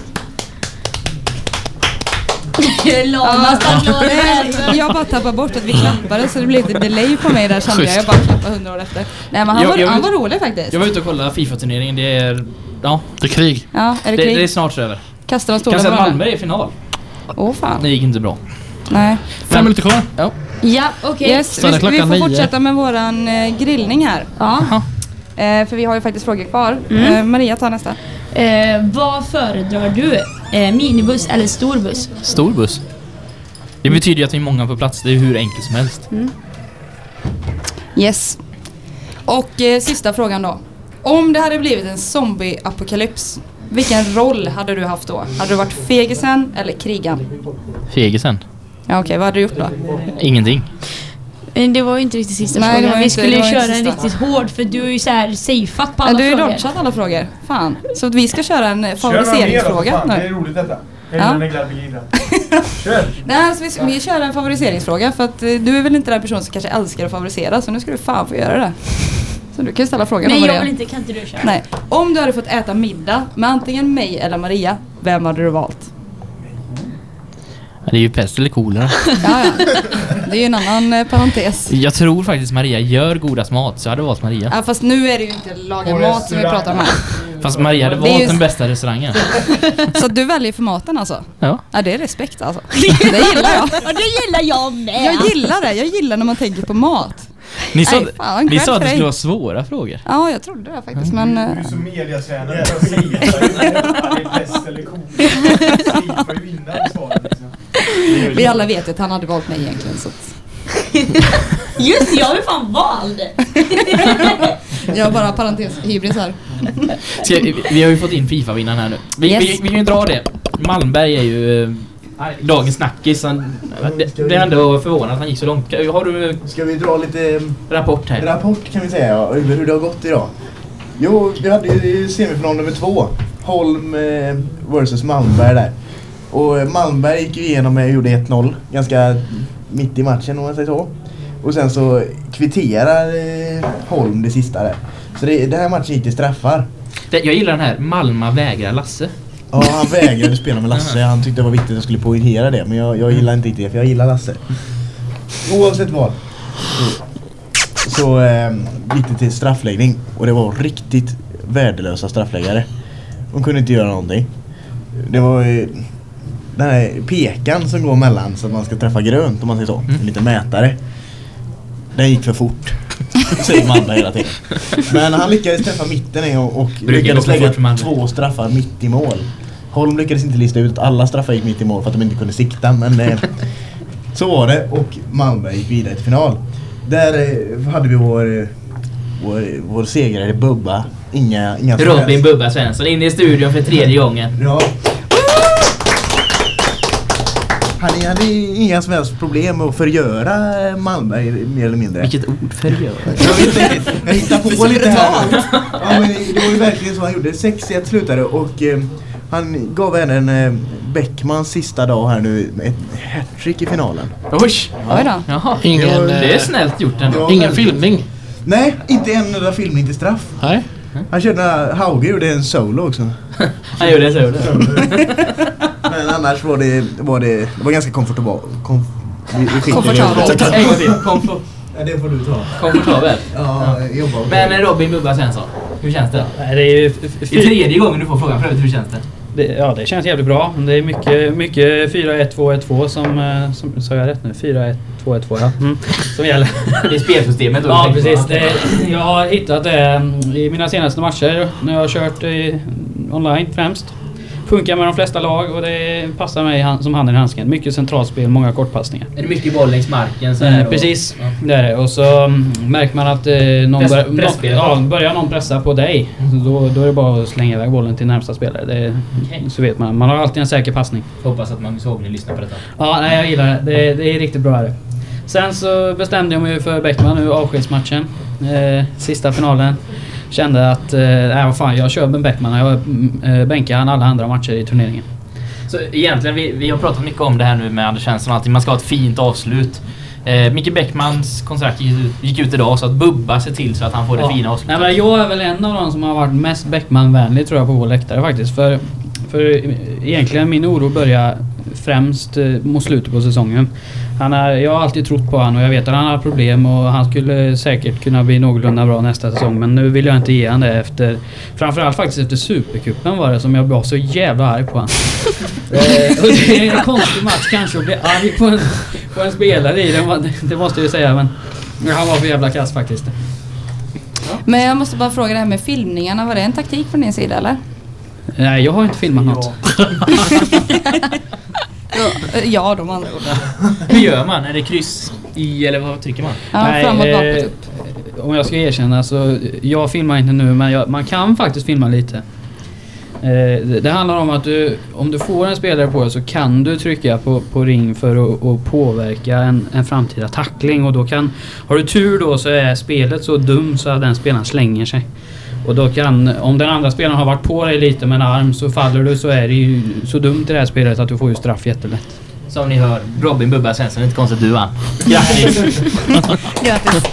Lama Ja, stallone. nej, [laughs] jag bara tappade bort att vi klappade så det blev lite delay på mig där kände jag. Jag bara klappade hundra år efter. Nej men han, Jag- var, jag han vet- var rolig faktiskt. Jag var ute och kollade Fifa-turneringen, det är... Ja, Det är krig. Ja, är det det, krig? det är snart över. Kastar de varandra? Malmö är i final. Åh fan. Det gick inte bra. Nej. Fem minuter kvar. Ja. Ja, okej. Yes, vi, vi klockan får nio. fortsätta med våran eh, grillning här. Ja. Eh, för vi har ju faktiskt frågor kvar. Mm. Eh, Maria tar nästa. Eh, vad föredrar du? Eh, minibuss eller stor buss? Stor buss. Det betyder ju att vi är många på plats. Det är hur enkelt som helst. Yes. Och eh, sista frågan då. Om det hade blivit en zombie-apokalyps, vilken roll hade du haft då? Hade du varit fegisen eller krigaren? Fegisen. Ja okej, vad hade du gjort då? Ingenting. Eh, Det var ju inte riktigt sista Nej, det frågan. Vi inte- skulle det köra en sista. riktigt hård för du är ju så här safeat på alla du har ju frågor. dodgat alla frågor. Fan. Så vi ska köra en eh, favoriseringsfråga nu. roligt detta. Ja. Kör! [laughs] Nej, alltså vi, vi kör en favoriseringsfråga för att eh, du är väl inte den person som kanske älskar att favorisera så nu ska du fan få göra det. Så du kan ju ställa frågan Nej, om jag vill inte. Kan inte du köra? Nej. Om du hade fått äta middag med antingen mig eller Maria, vem hade du valt? Ja, Det är ju pest eller kolera. [laughs] Ja, ja. Det är ju en annan eh, parentes. Jag tror faktiskt Maria gör godast mat, så jag hade valt Maria. Ja, fast nu är det ju inte laga mat som vi pratar om här. Fast Maria hade Det är valt ju- den bästa restaurangen. [laughs] Så du väljer för maten alltså? Ja. Ja, det är respekt alltså. [laughs] Det gillar jag. Ja, det gillar jag med. Jag gillar det. Jag gillar när man tänker på mat. Ni sa, Nej, fan, ni sa att det skulle vara svåra frågor. Ja, jag trodde det faktiskt, men... eh, Du är så mediatränad. Jag säger ju att det är pest eller [laughs] liksom. Vi alla vet att han hade valt mig egentligen så att [laughs] Just jag är fan vald. [laughs] jag har bara parentes hybris här. Ska, vi, vi har ju fått in Fifa-vinnaren här nu. Vi, Yes. vi, vi kan ju dra det. Malmberg är ju eh, dagens snackis. Han, det, är ändå förvånande att han gick så långt. Har du Ska vi dra lite rapport här? rapport kan vi säga ja, över hur det har gått idag? Jo, vi hade ju semifinal nummer två. Holm eh, versus Malmberg där. Och eh, Malmberg gick ju igenom och gjorde 1-0 ganska mitt i matchen om man säger så. Och sen så kvitterar eh, Holm det sista där. Så det, den här matchen gick till straffar. Jag gillar den här Malma vägrar Lasse. Ja, han vägrade spela med Lasse. Han tyckte det var viktigt att jag skulle poängtera det. Men jag, jag gillar inte riktigt det, för jag gillar Lasse. Oavsett vad. Så, eh, gick det till straffläggning. Och det var riktigt värdelösa straffläggare. De kunde inte göra någonting. Det var ju den här pekan som går mellan så att man ska träffa grönt om man säger så. En liten mätare. Den gick för fort. Säger Malmberg hela tiden. Men han lyckades träffa mitten och, och gå lyckades lägga två straffar mitt i mål. Holm lyckades inte lista ut att alla straffar gick mitt i mål för att de inte kunde sikta men eh, så var det och Malmberg gick vidare till final. Där eh, hade vi vår, eh, vår, vår segrare Bubba inga, inga Robin. Bubba Svensson in i studion för tredje gången. Ja. Han hade inga som helst problem med att förgöra Malmberg mer eller mindre. Vilket ord förgöra? Jag vet inte, jag hittar på [laughs] lite här. Ja, men det var ju verkligen så han gjorde. 6-1 slutade och eh, han gav även eh, Bäckmans sista dag här nu med ett hattrick i finalen. Oj! Oj då. Jaha. Ingen, Det är eh, snällt gjort ändå. ingen filmning. Nej, inte en enda filmning till straff. Nej. Han körde när Hauge gjorde en solo också. [laughs] Han gjorde så. gjorde det. Men annars var det, var det, det var ganska komfortabelt. Kom. Komfortabelt. En det får du ta. Komfortabelt. Ja, jobba på Men Robin Bubba Svensson, hur känns det? Det är ju... Det är tredje gången du får frågan för övrigt, hur känns det? Det, ja, det känns jävligt bra. Det är mycket, mycket 4-1-2-1-2 som, eh, som... Sa jag rätt nu? 4-1-2-1-2 ja. Mm, som gäller. [laughs] Det är spelsystemet då? Ja, precis. Det, jag har hittat det mm, i mina senaste matcher när jag har kört eh, online främst. Funkar med de flesta lag och det passar mig som handen i handsken. Mycket centralspel, många kortpassningar. Är det mycket boll längs marken så här? Eh, och- precis, Ja. det är det. Och så mm, märker man att eh, någon Press- bör, någon, ja, börjar någon pressa på dig, då, då är det bara att slänga iväg bollen till närmsta spelare. Det, Okej. Så vet man. Man har alltid en säker passning. Hoppas att Magnus Hågny lyssnar på detta. Ja, nej, jag gillar det. det. Det är riktigt bra. Är det. Sen så bestämde jag mig för Bäckman nu, avskedsmatchen. Eh, sista finalen. Kände att, eh, nej vad fan, jag kör med Bäckman. Jag eh, bänkar han alla andra matcher i turneringen. Så egentligen, vi, vi har pratat mycket om det här nu med Anders Svensson och allting. Man ska ha ett fint avslut. Eh, Micke Bäckmans kontrakt gick ut, gick ut idag så att Bubba ser till så att han får det Ja. fina Nej, avslutet. men jag är väl en av de som har varit mest Bäckman-vänlig tror jag på vår läktare faktiskt. För, för egentligen min oro börjar främst eh, mot slutet på säsongen. Han är, jag har alltid trott på honom och jag vet att han har problem och han skulle säkert kunna bli någorlunda bra nästa säsong. Men nu vill jag inte ge han det efter... Framförallt faktiskt efter Supercupen var det som jag var så jävla arg på honom. [laughs] eh, [laughs] och det är en konstig match kanske att bli arg på en, på en spelare i. Det, var- det måste jag ju säga men... Han var för jävla kass faktiskt. Men jag måste bara fråga det här med filmningarna. Var det en taktik från din sida eller? Nej, jag har inte filmat något. Ja, eh, [laughs] ja de andra ord. Hur gör man? Är det kryss i eller vad trycker man? Ja, framåt, eh, bakåt, upp. Om jag ska erkänna så, jag filmar inte nu men jag, man kan faktiskt filma lite. Eh, det, handlar om att du, om du får en spelare på dig så kan du trycka på, på ring för att, att påverka en, en framtida tackling och då kan, har du tur då så är spelet så dum så att den spelaren slänger sig. Och då kan, om den andra spelaren har varit på dig lite med en arm så faller du så är det ju så dumt i det här spelet att du får ju straff jättelätt. Som ni hör, Robin Bubba Svensson. Inte konstigt du vann. Grattis! Grattis.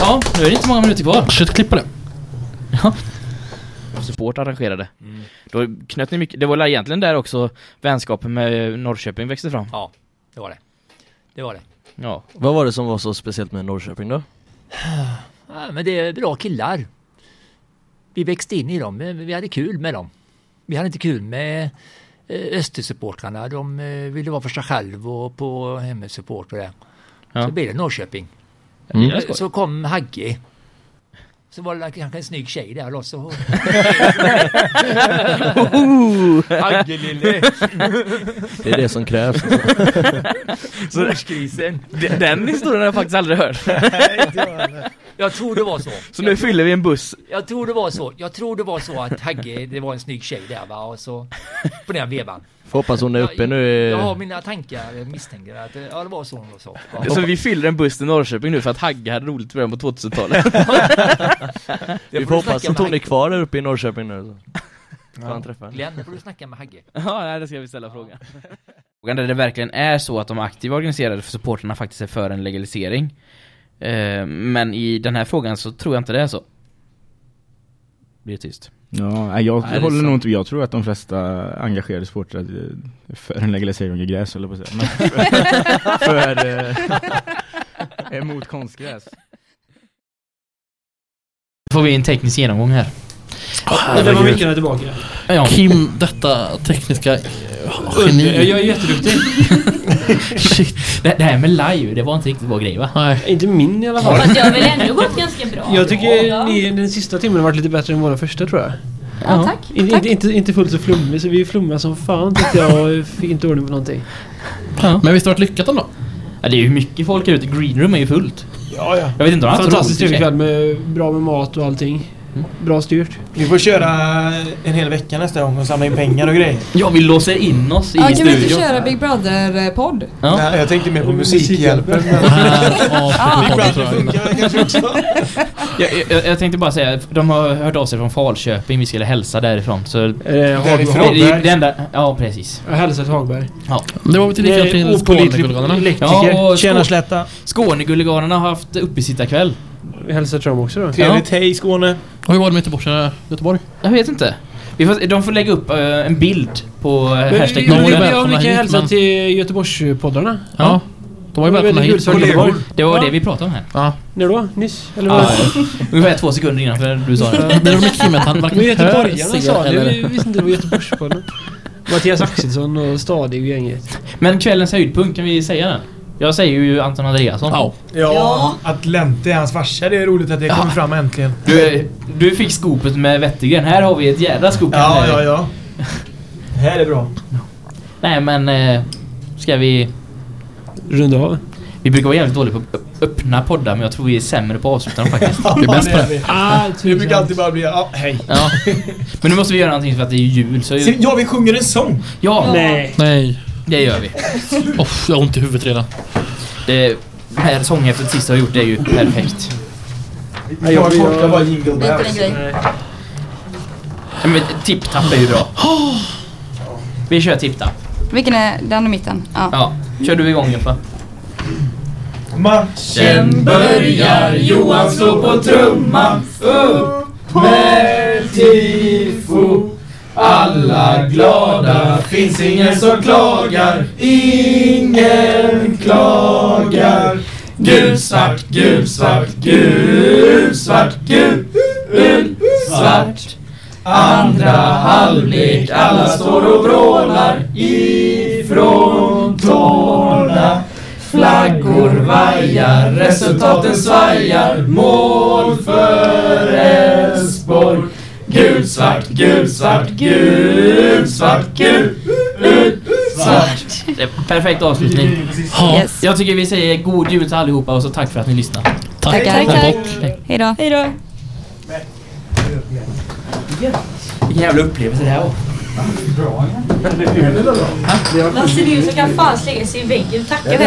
ja, nu är det inte så många minuter kvar. Shit, klippa det. Support arrangerade. Då knöt ni mycket, det var egentligen där också vänskapen med Norrköping växte fram? Ja, det var det. Det var det. Ja. Vad var det som var så speciellt med Norrköping då? Ja, men det är bra killar. Vi växte in i dem, men vi hade kul med dem. Vi hade inte kul med eh, Östersupportrarna. De eh, ville vara för sig själv och på hemmesupport och det. Ja. Så blev det Norrköping. Mm. Eh, Så kom Hagge. Så var det kanske en snygg tjej där då så... [laughs] Hagge lille! Det är det som krävs. [laughs] Så Morskrisen. Den, den historien har jag faktiskt aldrig hört. [laughs] Jag tror det var så. [laughs] Så nu fyller vi en buss. Jag tror det var så. Jag tror det var så att Hagge, det var en snygg tjej där va och så på den vevan. Får hoppas hon är uppe jag, nu. Jag har mina tankar, jag misstänker att eh, ja, det var så hon sa. Ja. Så vi fyller en buss till Norrköping nu för att Hagge hade roligt i början på 2000-talet. [laughs] [laughs] Vi får hoppas att hon är kvar där uppe i Norrköping nu. Så. Henne. Glenn, nu får du snacka med Hagge. Ja, det ska vi ställa frågan. Frågan där det verkligen är så att de aktiva organiserade för supporterna faktiskt är för en legalisering. Eh, men i den här frågan så tror jag inte det är så. Blir det tyst. Ja, jag Nej, håller nog inte, jag tror att de flesta engagerade supportrar för en legalisering av gräs eller på att säga. Men för, [laughs] för eh, emot konstgräs. får vi en teknisk genomgång här. Och det var mycket tillbaka. Ja. Kim, detta tekniska eh, geni. jag är jätteduktig. [laughs] Shit. Det, det här med live, det var inte riktigt vår grej va? Nej. Inte min i alla fall. Fast jag har väl ändå gått ganska bra. Jag tycker Ja. ni, den sista timmen har varit lite bättre än våra första tror jag. Ja, tack. Inte, tack. inte, inte, fullt så flummig, så vi är flummiga som fan tyckte jag och fick inte ordning på någonting. Ja. Men visst har det varit lyckat ändå? Ja, det är ju mycket folk här ute. Green room är ju fullt. Ja, ja. Jag vet inte om Fantastiskt trevlig kväll med bra med mat och allting. Bra styrt. Vi får köra en hel vecka nästa gång och samla in pengar och grejer. Ja, vi låser in oss i Ja, kan vi studion. inte köra Big Brother-podd? Ja. Nej, jag tänkte mer på Musikhjälpen. [laughs] [laughs] Big Brother funkar väl kanske också. [laughs] Jag, jag, jag tänkte bara säga, de har hört av sig från Falköping, vi skulle hälsa därifrån. Så Eh, Därifrån? det, enda, ja, precis. Jag hälsar till Hagberg. Ja. Det var väl till lika till elektriker. Ja, och Tjena Skå- slätta. Skåneguldgalarna har haft uppesittarkväll. Vi hälsar till dem också då. Trevligt, hej Skåne. Och hur var det med Göteborg? Göteborg? Jag vet inte. Vi får, de får lägga upp eh, en bild på uh, Men, hashtag ja, var ju ja, vi kan hit, hälsa men- till Göteborgspoddarna. Ja. De var ju välkomna väldigt hit. Göteborg. Det var Ja. det vi pratade om här. Ja. När då? Nyss? Eller Ja, vad? ja. [laughs] Ungefär två sekunder innan för du sa det. Det är med Kim att han var varken [laughs] hör, göteborgarna sa det. eller... Vi visste inte det var Göteborgspodden. [laughs] Mattias Axelsson och Stadig och gänget. Men kvällens höjdpunkt, kan vi säga den? Jag säger ju Anton Andreasson. Ja. Ja, att Lente är hans farsa. Det är roligt att det kommer fram äntligen. Du, du fick skopet med Wettergren. Här har vi ett jädra skop. Ja, ja, ja. Det [laughs] här är bra. Nej men, eh, ska vi... Runda av. Vi brukar vara jävligt dåliga på att öppna poddar men jag tror vi är sämre på att avsluta dem faktiskt. [laughs] Ja, Vi är bäst på det. vi. Ah, Vi brukar alltid bara bli, ja, hej. Ja. Men nu måste vi göra någonting för att det är jul så... Ja, vi sjunger en sång. Ja, Nej. Nej. Det gör vi. Off, jag har ont i huvudet redan. Det här sånghäftet sist jag har gjort det är ju perfekt. Nej, jag kortar bara jingle Det är inte bells. Ja, Men tipp-tapp är ju bra. Vi kör tipp-tapp. Vilken är den i mitten? Ja. Ja, kör du igång Joffa. Matchen börjar, Johan slår på trumman Upp med tifo alla glada, finns ingen som klagar. Ingen klagar. Gulsvart, gulsvart, gulsvart, gulsvart Andra halvlek, alla står och vrålar ifrån tårna. Flaggor vajar, resultaten svajar. Mål för Elfsborg. Gulsvart, gulsvart, gulsvart, gulsvart Det är perfekt avslutning. Ja. Yes. Jag tycker vi säger god jul till allihopa och så tack för att ni lyssnar. Tack. Tackar. Och bock. Hej då. Hej då. Vilken jävla upplevelse det här var. Lasse Nilsson kan fan slänga sig i väggen. Tacka